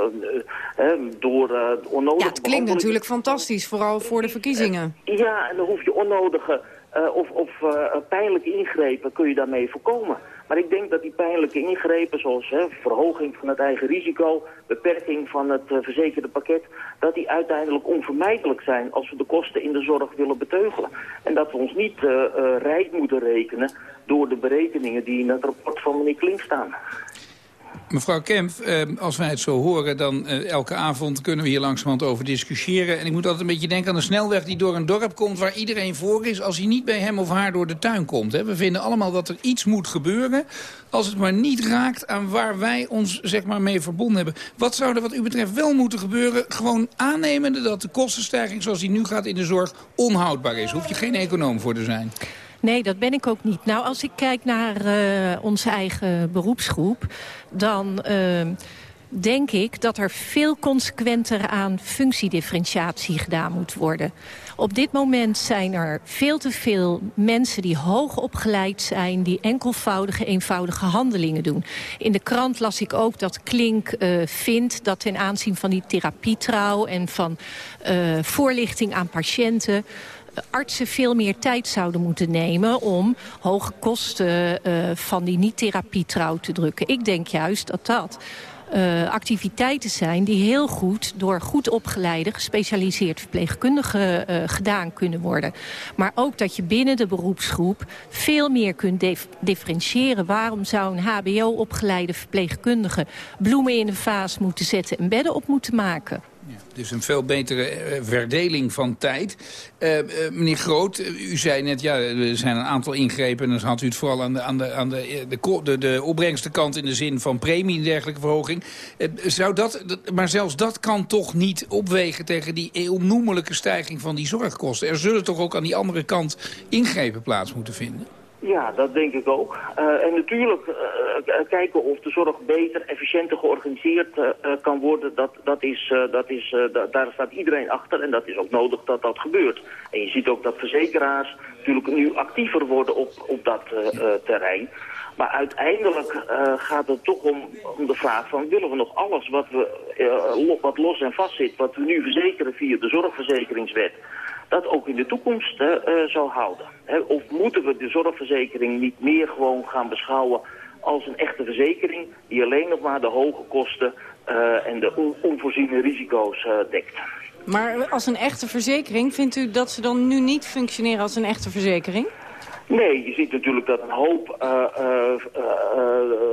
hè, door uh, onnodige... Ja, het klinkt natuurlijk fantastisch, vooral voor de verkiezingen. ja, en dan hoef je onnodige uh, of, of uh, pijnlijke ingrepen kun je daarmee voorkomen. Maar ik denk dat die pijnlijke ingrepen, zoals hè, verhoging van het eigen risico, beperking van het uh, verzekerde pakket, dat die uiteindelijk onvermijdelijk zijn als we de kosten in de zorg willen beteugelen. En dat we ons niet uh, uh, rijk moeten rekenen door de berekeningen die in het rapport van meneer Klink staan. Mevrouw Kemp, eh, als wij het zo horen, dan eh, elke avond kunnen we hier langzamerhand over discussiëren. En ik moet altijd een beetje denken aan een snelweg die door een dorp komt waar iedereen voor is. Als hij niet bij hem of haar door de tuin komt. We vinden allemaal dat er iets moet gebeuren. Als het maar niet raakt aan waar wij ons zeg maar, mee verbonden hebben. Wat zou er wat u betreft wel moeten gebeuren? Gewoon aannemende dat de kostenstijging zoals die nu gaat in de zorg onhoudbaar is. Hoef je geen econoom voor te zijn. Nee, dat ben ik ook niet. Nou, als ik kijk naar uh, onze eigen beroepsgroep... dan uh, denk ik dat er veel consequenter aan functiedifferentiatie gedaan moet worden. Op dit moment zijn er veel te veel mensen die hoog opgeleid zijn... die enkelvoudige, eenvoudige handelingen doen. In de krant las ik ook dat Klink uh, vindt dat ten aanzien van die therapietrouw... en van uh, voorlichting aan patiënten artsen veel meer tijd zouden moeten nemen... om hoge kosten uh, van die niet-therapietrouw te drukken. Ik denk juist dat dat uh, activiteiten zijn die heel goed door goed opgeleide, gespecialiseerd verpleegkundigen uh, gedaan kunnen worden. Maar ook dat je binnen de beroepsgroep veel meer kunt dif differentiëren. Waarom zou een hbo-opgeleide verpleegkundige bloemen in de vaas moeten zetten en bedden op moeten maken? Dus een veel betere uh, verdeling van tijd. Uh, uh, meneer Groot, u zei net, ja, er zijn een aantal ingrepen... en dan had u het vooral aan de, aan de, aan de, de, de, de opbrengstenkant... in de zin van premie en dergelijke verhoging. zou dat, maar zelfs dat kan toch niet opwegen... tegen die onnoemelijke stijging van die zorgkosten. Er zullen toch ook aan die andere kant ingrepen plaats moeten vinden? Ja, dat denk ik ook. Uh, en natuurlijk uh, kijken of de zorg beter, efficiënter georganiseerd kan worden, dat, dat is, dat is, daar staat iedereen achter en dat is ook nodig dat dat gebeurt. En je ziet ook dat verzekeraars natuurlijk nu actiever worden op, op dat terrein. Maar uiteindelijk gaat het toch om, om de vraag van willen we nog alles wat, we, wat los en vast zit, wat we nu verzekeren via de zorgverzekeringswet dat ook in de toekomst uh, zal houden. of moeten we de zorgverzekering niet meer gewoon gaan beschouwen als een echte verzekering die alleen nog maar de hoge kosten uh, en de on onvoorziene risico's uh, dekt. Maar als een echte verzekering, vindt u dat ze dan nu niet functioneren als een echte verzekering? Nee, je ziet natuurlijk dat een hoop uh, uh, uh,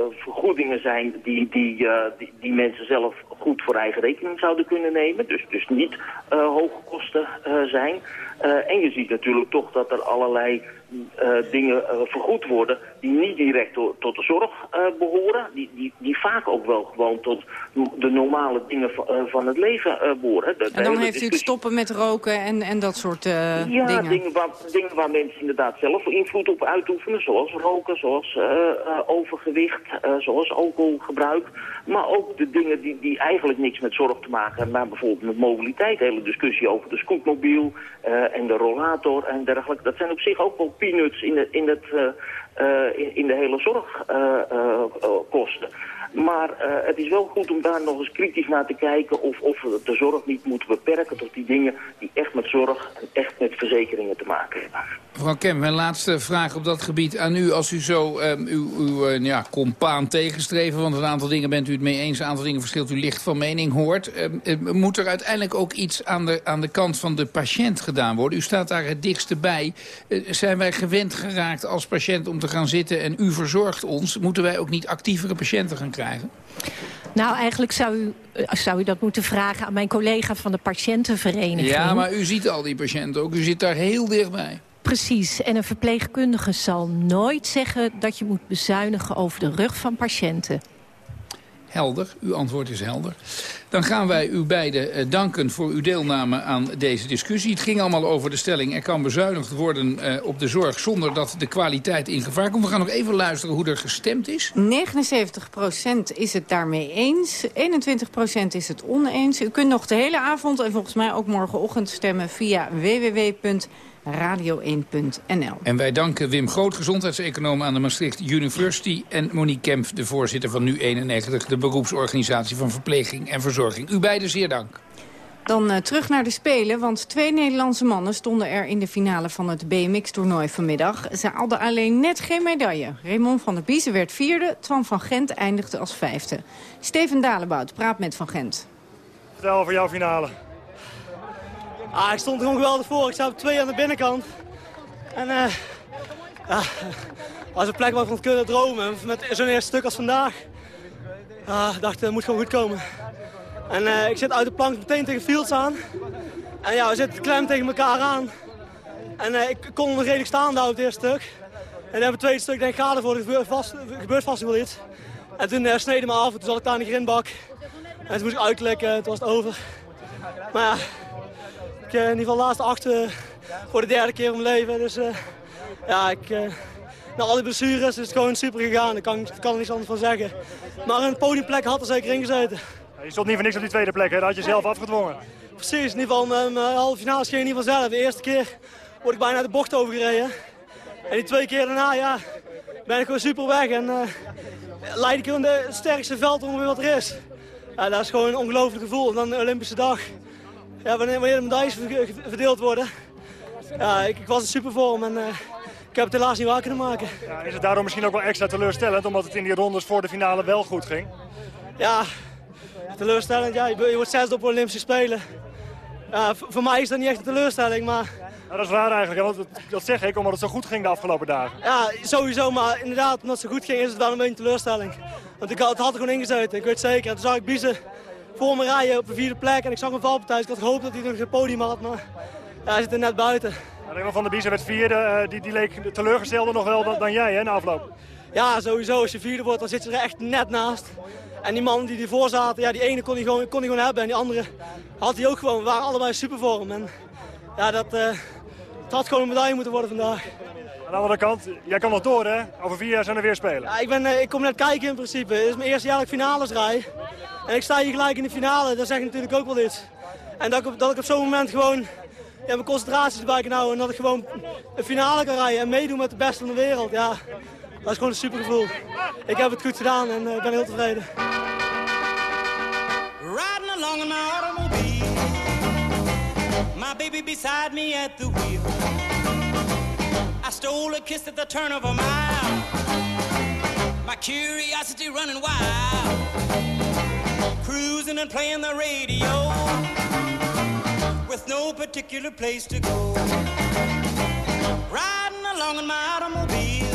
vergoedingen zijn die, die, die, die, mensen zelf goed voor eigen rekening zouden kunnen nemen. Dus, dus niet hoge kosten zijn. en je ziet natuurlijk toch dat er allerlei dingen vergoed worden die niet direct tot de zorg behoren. Die, die, die vaak ook wel gewoon tot de normale dingen van het leven behoren. De, en dan heeft u het stoppen met roken en, en dat soort ja, dingen? Ja, dingen waar, dingen waar mensen inderdaad zelf invloed op uitoefenen. Zoals roken, zoals overgewicht, zoals alcoholgebruik. Maar ook de dingen die, die eigenlijk niks met zorg te maken. Maar bijvoorbeeld met mobiliteit. De hele discussie over de scootmobiel en de rollator en dergelijke. Dat zijn op zich ook wel peanuts in, de, in, het, in, in, de hele zorgkosten. Maar uh, het is wel goed om daar nog eens kritisch naar te kijken of, of we de zorg niet moeten beperken tot die dingen die echt met zorg en echt met verzekeringen te maken hebben. Mevrouw Kem, mijn laatste vraag op dat gebied aan u. Als u zo um, uw, uw uh, ja, compaan tegenstreven, want een aantal dingen bent u het mee eens, een aantal dingen verschilt u licht van mening hoort. Um, um, moet er uiteindelijk ook iets aan de, aan de kant van de patiënt gedaan worden? U staat daar het dichtste bij. Zijn wij gewend geraakt als patiënt om te gaan zitten en u verzorgt ons? Moeten wij ook niet actievere patiënten gaan krijgen? Nou, eigenlijk zou u, zou u dat moeten vragen aan mijn collega van de patiëntenvereniging. Ja, maar u ziet al die patiënten ook. U zit daar heel dichtbij. Precies. En een verpleegkundige zal nooit zeggen dat je moet bezuinigen over de rug van patiënten. Helder, uw antwoord is helder. Dan gaan wij u beiden uh, danken voor uw deelname aan deze discussie. Het ging allemaal over de stelling... er kan bezuinigd worden uh, op de zorg zonder dat de kwaliteit in gevaar komt. We gaan nog even luisteren hoe er gestemd is. 79% is het daarmee eens. 21% is het oneens. U kunt nog de hele avond en volgens mij ook morgenochtend stemmen via www radio1.nl. En wij danken Wim Groot, gezondheidseconoom aan de Maastricht University... en Monique Kemp, de voorzitter van Nu91, de beroepsorganisatie van verpleging en verzorging. U beiden zeer dank. Dan uh, terug naar de Spelen, want twee Nederlandse mannen stonden er in de finale van het BMX-toernooi vanmiddag. Ze haalden alleen net geen medaille. Raymond van der Biezen werd vierde, Twan van Gent eindigde als vijfde. Steven Dalebout praat met Van Gent. Vertel over jouw finale. Ah, ik stond er gewoon geweldig voor. Ik sta op twee aan de binnenkant. En uh, ja, als een plek waar ik van kunnen dromen, met zo'n eerste stuk als vandaag, uh, dacht het moet gewoon goed komen. En uh, ik zit uit de plank meteen tegen Fields aan. En ja, we zitten klem tegen elkaar aan. En ik kon nog redelijk staan daar op het eerste stuk. En dan we het tweede stuk, denk ik, ga ervoor, er gebeurt vast, gebeurt vast wel iets. En toen uh, sneden me af, toen zat ik daar in de grindbak. En toen moest ik uitklikken, toen was het over. Maar ik in ieder geval laatste acht uh, voor de derde keer om leven. Dus ja, ik, na al die blessures is het gewoon super gegaan. Daar kan, kan er niks anders van zeggen. Maar een podiumplek had er zeker in gezeten. Je stond niet voor niks op die tweede plek, hè? dat had je zelf afgedwongen. Precies, in ieder geval mijn halve finale ging in ieder geval zelf. De eerste keer word ik bijna de bocht overgereden. En die twee keer daarna, ja, ben ik gewoon super weg. En uh, leid ik in de sterkste veld ongeveer wat er is. Ja, dat is gewoon een ongelooflijk gevoel. En dan de Olympische dag. Ja, wanneer, wanneer de medailles verdeeld worden. Ja, ik, ik was in supervorm en uh, ik heb het helaas niet waar kunnen maken. Ja, is het daarom misschien ook wel extra teleurstellend, omdat het in die rondes voor de finale wel goed ging? Ja, teleurstellend. Ja, je, wordt zesde op Olympische Spelen. Ja, voor mij is dat niet echt een teleurstelling, maar... dat is waar eigenlijk, want dat, dat zeg ik omdat het zo goed ging de afgelopen dagen. Ja, sowieso, maar inderdaad, omdat het zo goed ging is het wel een beetje een teleurstelling. Want ik had, het had er gewoon ingezeten, ik weet zeker. toen zag ik Biezen voor me rijden op de vierde plek en ik zag een valpartij. Dus ik had gehoopt dat hij nog een podium had, maar ja, hij zit er net buiten. Raymond van der Biezen werd vierde, uh, die, die leek teleurgestelder nog wel dan, dan jij hè, na afloop. Ja, sowieso. Als je vierde wordt, dan zit je er echt net naast. En die mannen die ervoor zaten, ja, die ene kon hij gewoon, kon hij gewoon hebben. En die andere had hij ook gewoon. We waren allebei supervorm. En ja, dat, uh, het had gewoon een medaille moeten worden vandaag. Aan de andere kant, jij kan nog door hè? Over vier jaar zijn er weer spelen. Ja, ik, ben, uh, ik kom net kijken in principe. Het is mijn eerste jaarlijk finales rij. En ik sta hier gelijk in de finale, dat zegt natuurlijk ook wel iets. En dat ik, dat ik op zo'n moment gewoon ja, mijn concentratie erbij kan houden. En dat ik gewoon een finale kan rijden en meedoen met de beste van de wereld. Ja, dat is gewoon een super gevoel. Ik heb het goed gedaan en ik uh, ben heel tevreden. Riding along in my automobile My baby beside me at the wheel I stole a kiss at the turn of a mile My curiosity running wild Cruising and playing the radio With no particular place to go Riding along in my automobile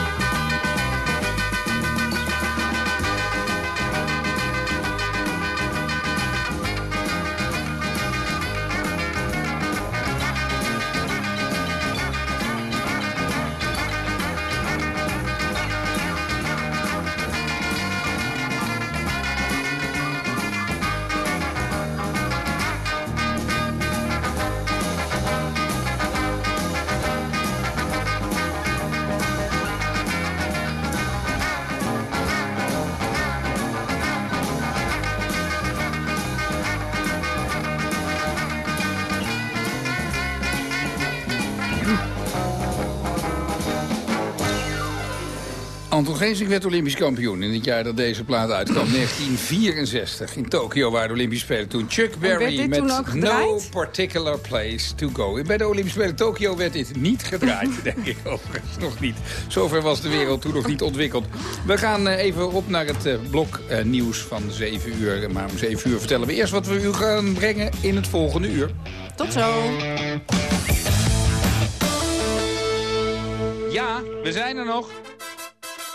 Geesink werd Olympisch kampioen in het jaar dat deze plaat uitkwam. 1964 in Tokio waren de Olympische Spelen toen. Chuck Berry met No Particular Place to Go. Bij de Olympische Spelen Tokio werd dit niet gedraaid, denk ik overigens nog niet. Zover was de wereld toen nog niet ontwikkeld. We gaan eh, even op naar het eh, blok uh, nieuws van 7 uur. Maar om 7 uur vertellen we eerst wat we u gaan brengen in het volgende uur. Tot zo. Ja, we zijn er nog.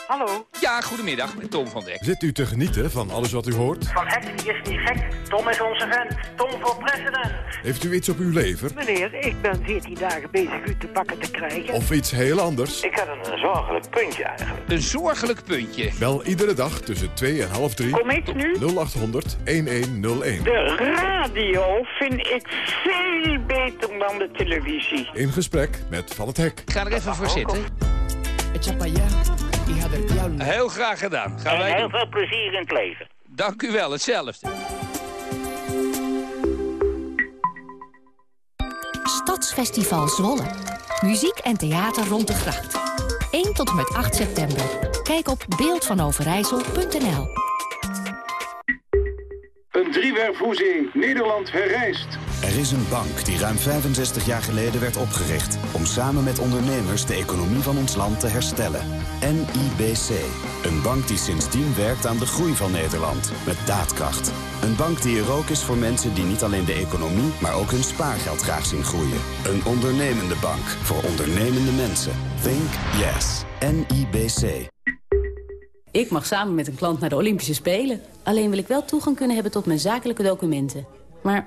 Hallo? Ja, goedemiddag, met Tom van Dek. Zit u te genieten van alles wat u hoort? Van Hek is niet gek. Tom is onze vent. Tom voor president. Heeft u iets op uw lever? Meneer, ik ben 14 dagen bezig u te pakken te krijgen. Of iets heel anders? Ik had een, zorgelijk puntje eigenlijk. Een zorgelijk puntje. Bel iedere dag tussen 2 en half 3. Kom ik nu? 0800 1101. De radio vind ik veel beter dan de televisie. In gesprek met Van het Hek. Ik ga er even voor zitten. Heel graag gedaan. Gaan En wij heel doen. veel plezier in het leven. Dank u wel, hetzelfde. Stadsfestival Zwolle. Muziek en theater rond de gracht. 1 tot en met 8 september. Kijk op beeldvanoverijssel.nl Een driewerfhoezing. Nederland herrijst. Er is een bank die ruim 65 jaar geleden werd opgericht... om samen met ondernemers de economie van ons land te herstellen. NIBC. Een bank die sindsdien werkt aan de groei van Nederland. Met daadkracht. Een bank die er ook is voor mensen die niet alleen de economie... maar ook hun spaargeld graag zien groeien. Een ondernemende bank voor ondernemende mensen. Think yes. NIBC. Ik mag samen met een klant naar de Olympische Spelen. Alleen wil ik wel toegang kunnen hebben tot mijn zakelijke documenten. Maar